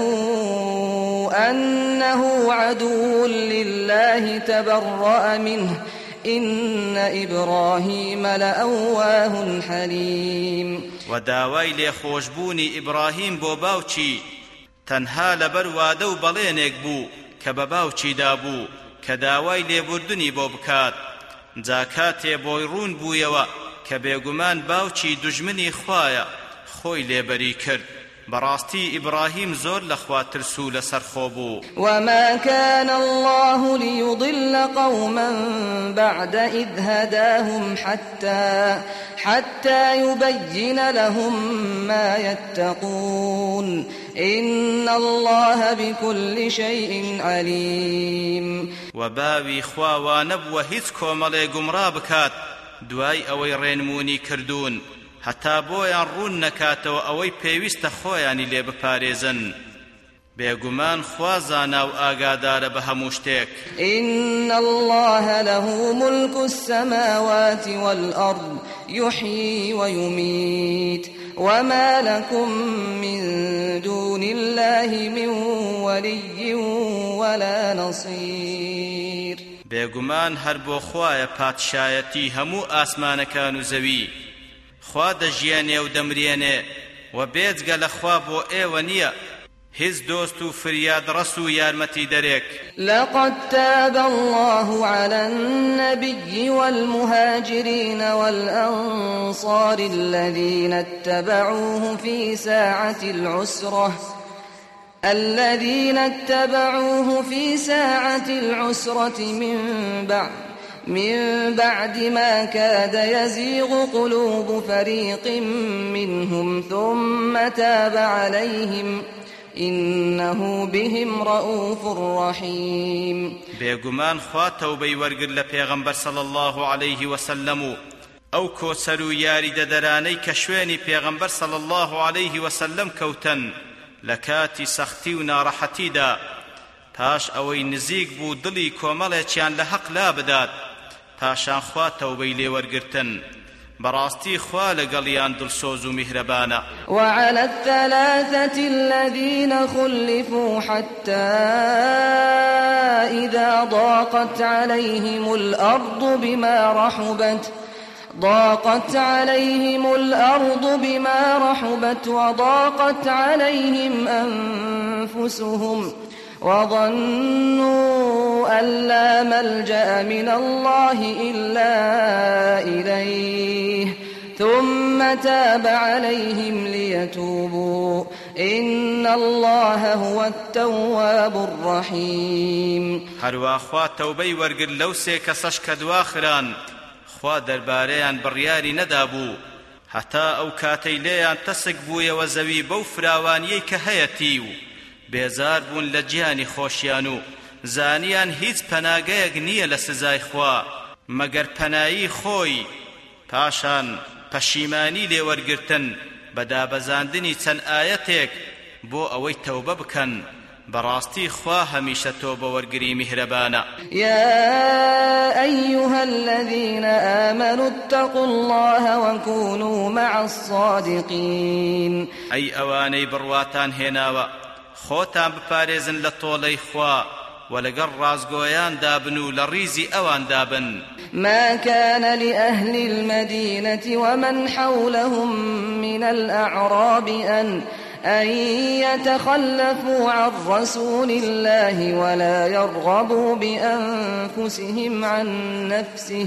أنه عدو لله تبرأ منه. إن إبراهيم لأواه حليم. وداوای لێخۆشببوونی ئیبراهیم بۆ باوچی تەنها لەبەر وادە و بەڵێنێک بوو کە بە باوچیدا بوو کە داوای لێبوردنی بۆ بکات. جا خۆی لێبەری کرد. براستي إبراهيم زور لخوا ترسو لسرخوبو وما كان الله ليضل قوما بعد إذ هداهم حتى حتى يبين لهم ما يتقون. إن الله بكل شيء عليم. وە باوی خوا وا نەبووە هیچ کۆمەڵێ گومڕا بکات دوای ئەوەی ڕێنموونی کردوون هەتا بۆیان ڕوون نەکاتەوە ئەوەی پێویستە خۆیانی لێ بپارێزن. بێگومان خوا زانا و ئاگادارە بە هەموو شتێک. إن الله له ملك السماوات والأرض يحيي ويميت. وما لكم من دون الله من ولي ولا نصير. بێگومان هەر بۆ خوایە پادشایەتی هەموو ئاسمانەکان و زەوی. خوا دەژیانێ و دەمرێنێ و بێجگە لە خوا بۆ ئێوە نییە. هز دوست فرياد رسو يارمتي دريك لقد تاب الله على النبي والمهاجرين والأنصار الذين اتبعوه في ساعة العسرة الذين اتبعوه في ساعة العسرة من بعد من بعد ما كاد يزيغ قلوب فريق منهم ثم تاب عليهم إنه بهم رؤوف رحيم. بێگومان خوا تۆبەی وەرگرت لە پێغەمبەر صلى الله عليه وسلم وە کۆچەر و یاریدەدەرانێ کە شوێنی پێغەمبەر صلى الله عليه وسلم کەوتن لكاتي سختي و ناڕەحەتی دا پاش ئەوەی نزیک بوو دڵی حەق لا بدات. پاشان خوا تەوبەی لێوەرگرتن براستي خوال قليان دلسوز مهربانا وعلى الثلاثة الذين خلفوا حتى إذا ضاقت عليهم الأرض بما رحبت ضاقت عليهم الأرض بما رحبت وضاقت عليهم أنفسهم. وظنوا أن لا ملجأ من الله إلا إليه. ثم تاب عليهم ليتوبوا. إن الله هو التواب الرحيم. هەروا خوا تۆبەی وەرگرت لەو سێ کەسەش کە دواخران خوا دەربارەیان بڕیاری نەدابوو هەتا ئەو کاتەی لێیان تەسک بوویەوە زەوی بەو بێزار بوون لە گیانی خۆشیان و زانیان هیچ پەناگەیەک نییە لە سزای خوا مەگەر پەنایی خۆی پاشان پەشیمانی لێوەرگرتن بە دابەزاندنی چەند ئاەتێک بۆ ئەوەی تەوبە بکەن. براستي خوا هميشه توبه ورقري مهربانا يا أيها الذين آمنوا اتقوا الله وكونوا مع الصادقين. أي أواني برواتان هناوا خوتان بپارێزن لطولي خوا ولقر رازقويان دابنو لريزي أوان دابن. ما كان لأهل المدينة ومن حولهم من الأعراب أن أن يتخلفوا عن رسول الله ولا يرغبوا بأنفسهم عن نفسه.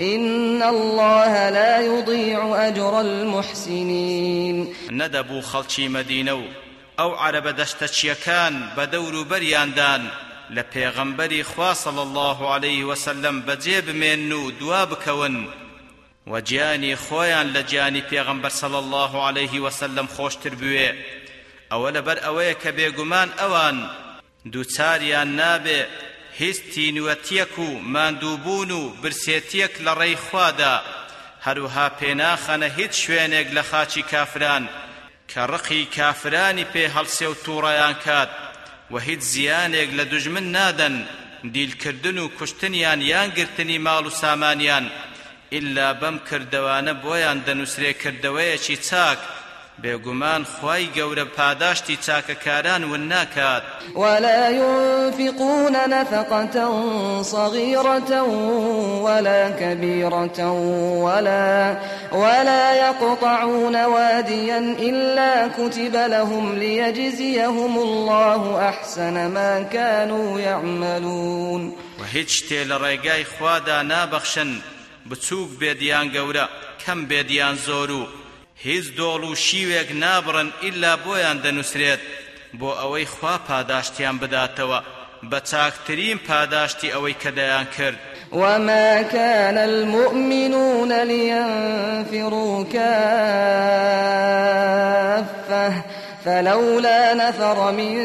إن الله لا يضيع أجر المحسنين. ندبوا خلشي مدينة ئەو عەرەبە دەشتەکیانەی بە دەوروبەریاندان لە پێغەمبەری خوا صلی الله عليه وسلم بەجێ بمێنن و دوا بکەون و گیانی خۆیان لە گیانی پێغەمبەر صلى الله عليه وسلم خۆشتر بوێ ئەوە لەبەر ئەوەیە کە بێگومان ئەوان دووچاریان نابێ هیچ تینوەتیەک و ماندووبوون و برسێتیەک لە ڕێی خوادا هەروها پێ ناخەنە هیچ شوێنێک لە خاکی کافران کە ڕقی کافرانی پێ هەڵسێ و تووڕەیان کات و هیچ زیانێک لە دوژمن نادەن دیلکردن و کوشتنیان یان گرتنی ماڵ و سامانیان. ئللا بەم کردەوانە بۆیان دەنووسرێ کردەوەیەکی چاک بێگومان خی گەورە پاداشتی چاکەکاران ون ناکات. ولا ينفقون نفقة صغيرة ولا كبيرة ولا ولا يقطعون واديا إلا كتب لهم ليجزيهم الله أحسن ما كانوا يعملون. وهيج تيل ريقاي خوادا نابخشن بچوك بيديان گەورە كم بيديان زورو هیچ دۆڵ و شیوێک نابڕن ئللا بۆیان دەنووسرێت بۆ ئەوەی خوا پاداشتیان بداتەوە بە پاداشتی ئەوەی کە دەیان کرد. وما كان المؤمنون لينفروا كافة فلولا نفر من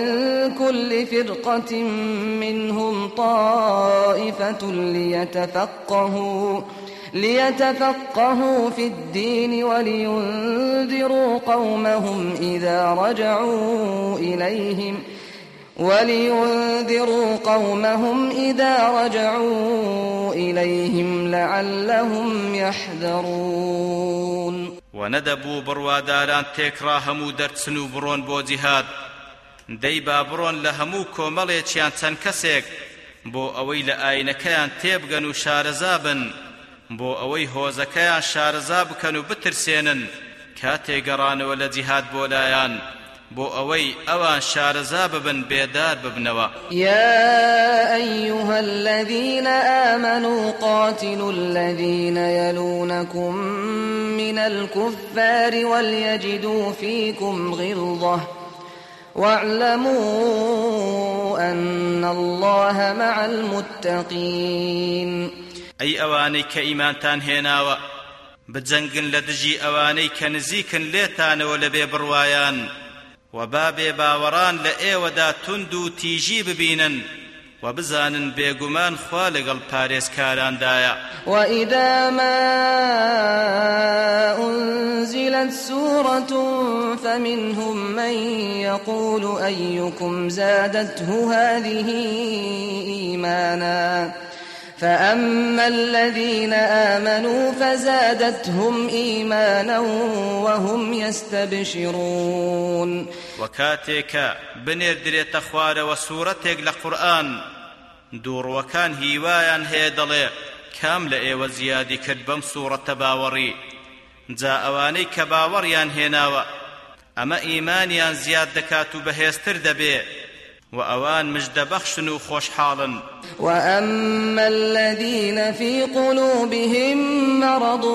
كل فرقة منهم طائفة ليتفقهوا ليتفقهوا في الدين ولينذروا قومهم إذا رجعوا إليهم ولينذروا قومهم إذا رجعوا إليهم لعلهم يحذرون. وندبوا برواداران تێکرا هەموو دەرچن و بڕۆن بۆ جیهاد دەی با بڕۆن لە هەموو کۆمەڵێکیان چەند کەسێک بۆ ئەوەی لە ئاینەکەیان تێبگەن و شارەزا بن بۆ ئەوەی هۆزەکەیان شارەزا بکەن و گەڕانەوە لە جیهاد بۆ لایەن بۆ ئەوەی ئەوان شارەزا ببن بێدار ببنەوە. يا أيها الذين آمنوا قاتلوا الذين يلونكم من الكفار وليجدوا فيكم غلظة. واعلموا أن الله مع المتقين. ئەی ئەوانەی کە ئیمانتان هێناوە بجەنگن لە دژی ئەوانەی کە نزیکن لێتانەوە لە بێ بڕوایان و با بێ باوەڕان لە ئێوەدا تند و تیژی ببینن و وإذا ما أنزلت سورة فمنهم من يقول أيكم زادته هذه إيمانا؟ فأما الذين آمنوا فزادتهم إيمانا وهم يستبشرون وكاتيك بنير دريت خوار وسورتك لقرآن دور وكان هيوايان هيدلي كام لأيوة زيادي كدبم سورة باوري جا أواني كباوريان هناوة ئەمە ئیمانیان زیاد دەکات و بەهێزتر دەبێ وأوان مجد بخشن خوش حالا وأما الذين في قلوبهم مرض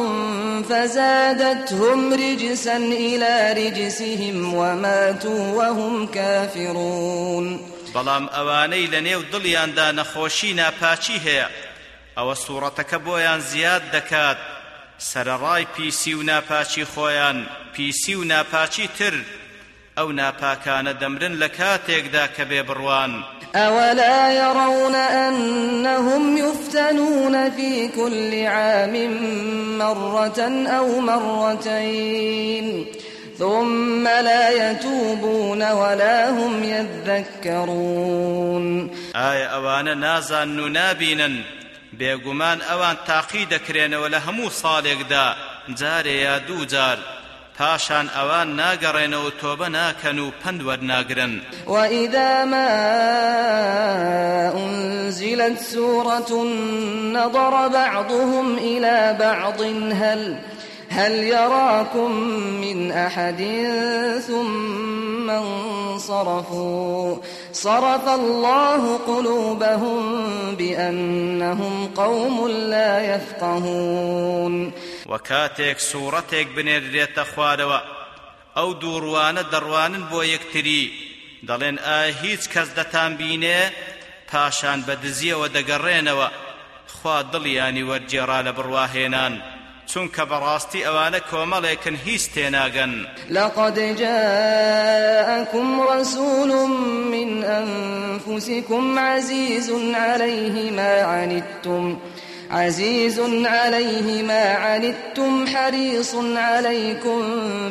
فزادتهم رجسا إلى رجسهم وماتوا وهم كافرون. بەڵام ئەوانەی لە نێو دڵیاندا نەخۆشی ناپاچی هەیە ئەوە سوورەتەکە بۆیان زیاد دەکات سەرەڕای پیسی و ناپاچی خۆیان پیسی و ناپاچی تر. ئەو ناپاکانە دەمرن لە کاتێکدا کە بێ بڕوان أولا يرون أنهم يفتنون في كل عام مرة أو مرتين ثم لا يتوبون ولا هم يذكرون. آية أوانا نازان نابينا بێگومان ئەوان تاقی دەکرێنەوە لە هەموو ساڵێکدا جارێ یا دوو جار پاشان ئەوان ناگەڕێنەوە تۆبە ناکەن و پند وەرناگرن. وإذا ما أنزلت سورة نظر بعضهم إلى بعض هل هل يراكم من أحد ثم انصرفوا صرف الله قلوبهم بأنهم قوم لا يفقهون وكاتيك سورتك بنێرێتە خوارەوە. ئەو دووڕوانە دەڕوانن بۆ یەکتری. دەڵێن ئا هیچ کەس دەتان بینێ پاشان بە دزیەوە دەگەڕێنەوە. خوا دڵیانی وەرجێڕا لە بڕواهێنان. چونکە بەڕاستی ئەوانە کۆمەڵێکن هیچ تێناگەن. لقد جاءكم رسول من أنفسكم عزيز عليه ما عنتم. عزيز عليه ما عنتم حريص عليكم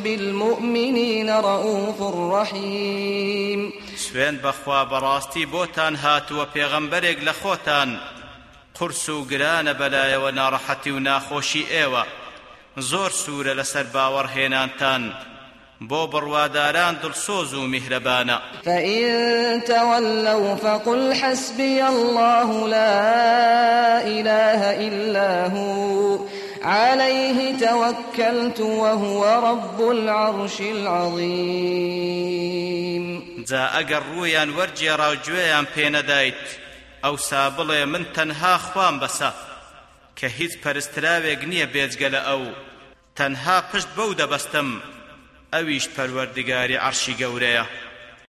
بالمؤمنين رؤوف رحيم. سوێن بەخوا بەڕاستی بۆتان هاتووە پێغەمبەرێک لە خۆتان. قرس و گرانە بەلایەوە ناڕەحەتی و ناخۆشی ئێوە. زۆر سوورە لەسەر باوەڕهێنانتان. بۆ بڕواداران دڵسۆز و میهرەبانە. فإن تولوا فقل حسبي الله لا إله إلا هو عليه توكلت وهو رب العرش العظيم. جا ئەگەر ڕوویان وەرجێڕا و گوێیان پێنەدایت ئەوسا بڵێ من تەنها خوام بەسە کە هیچ پەرستراوێک نییە بێجگە لە ئەو. تەنها پشت بەو دەبەستم ئەویش پەروەردگاری عەرشی گەورەیە.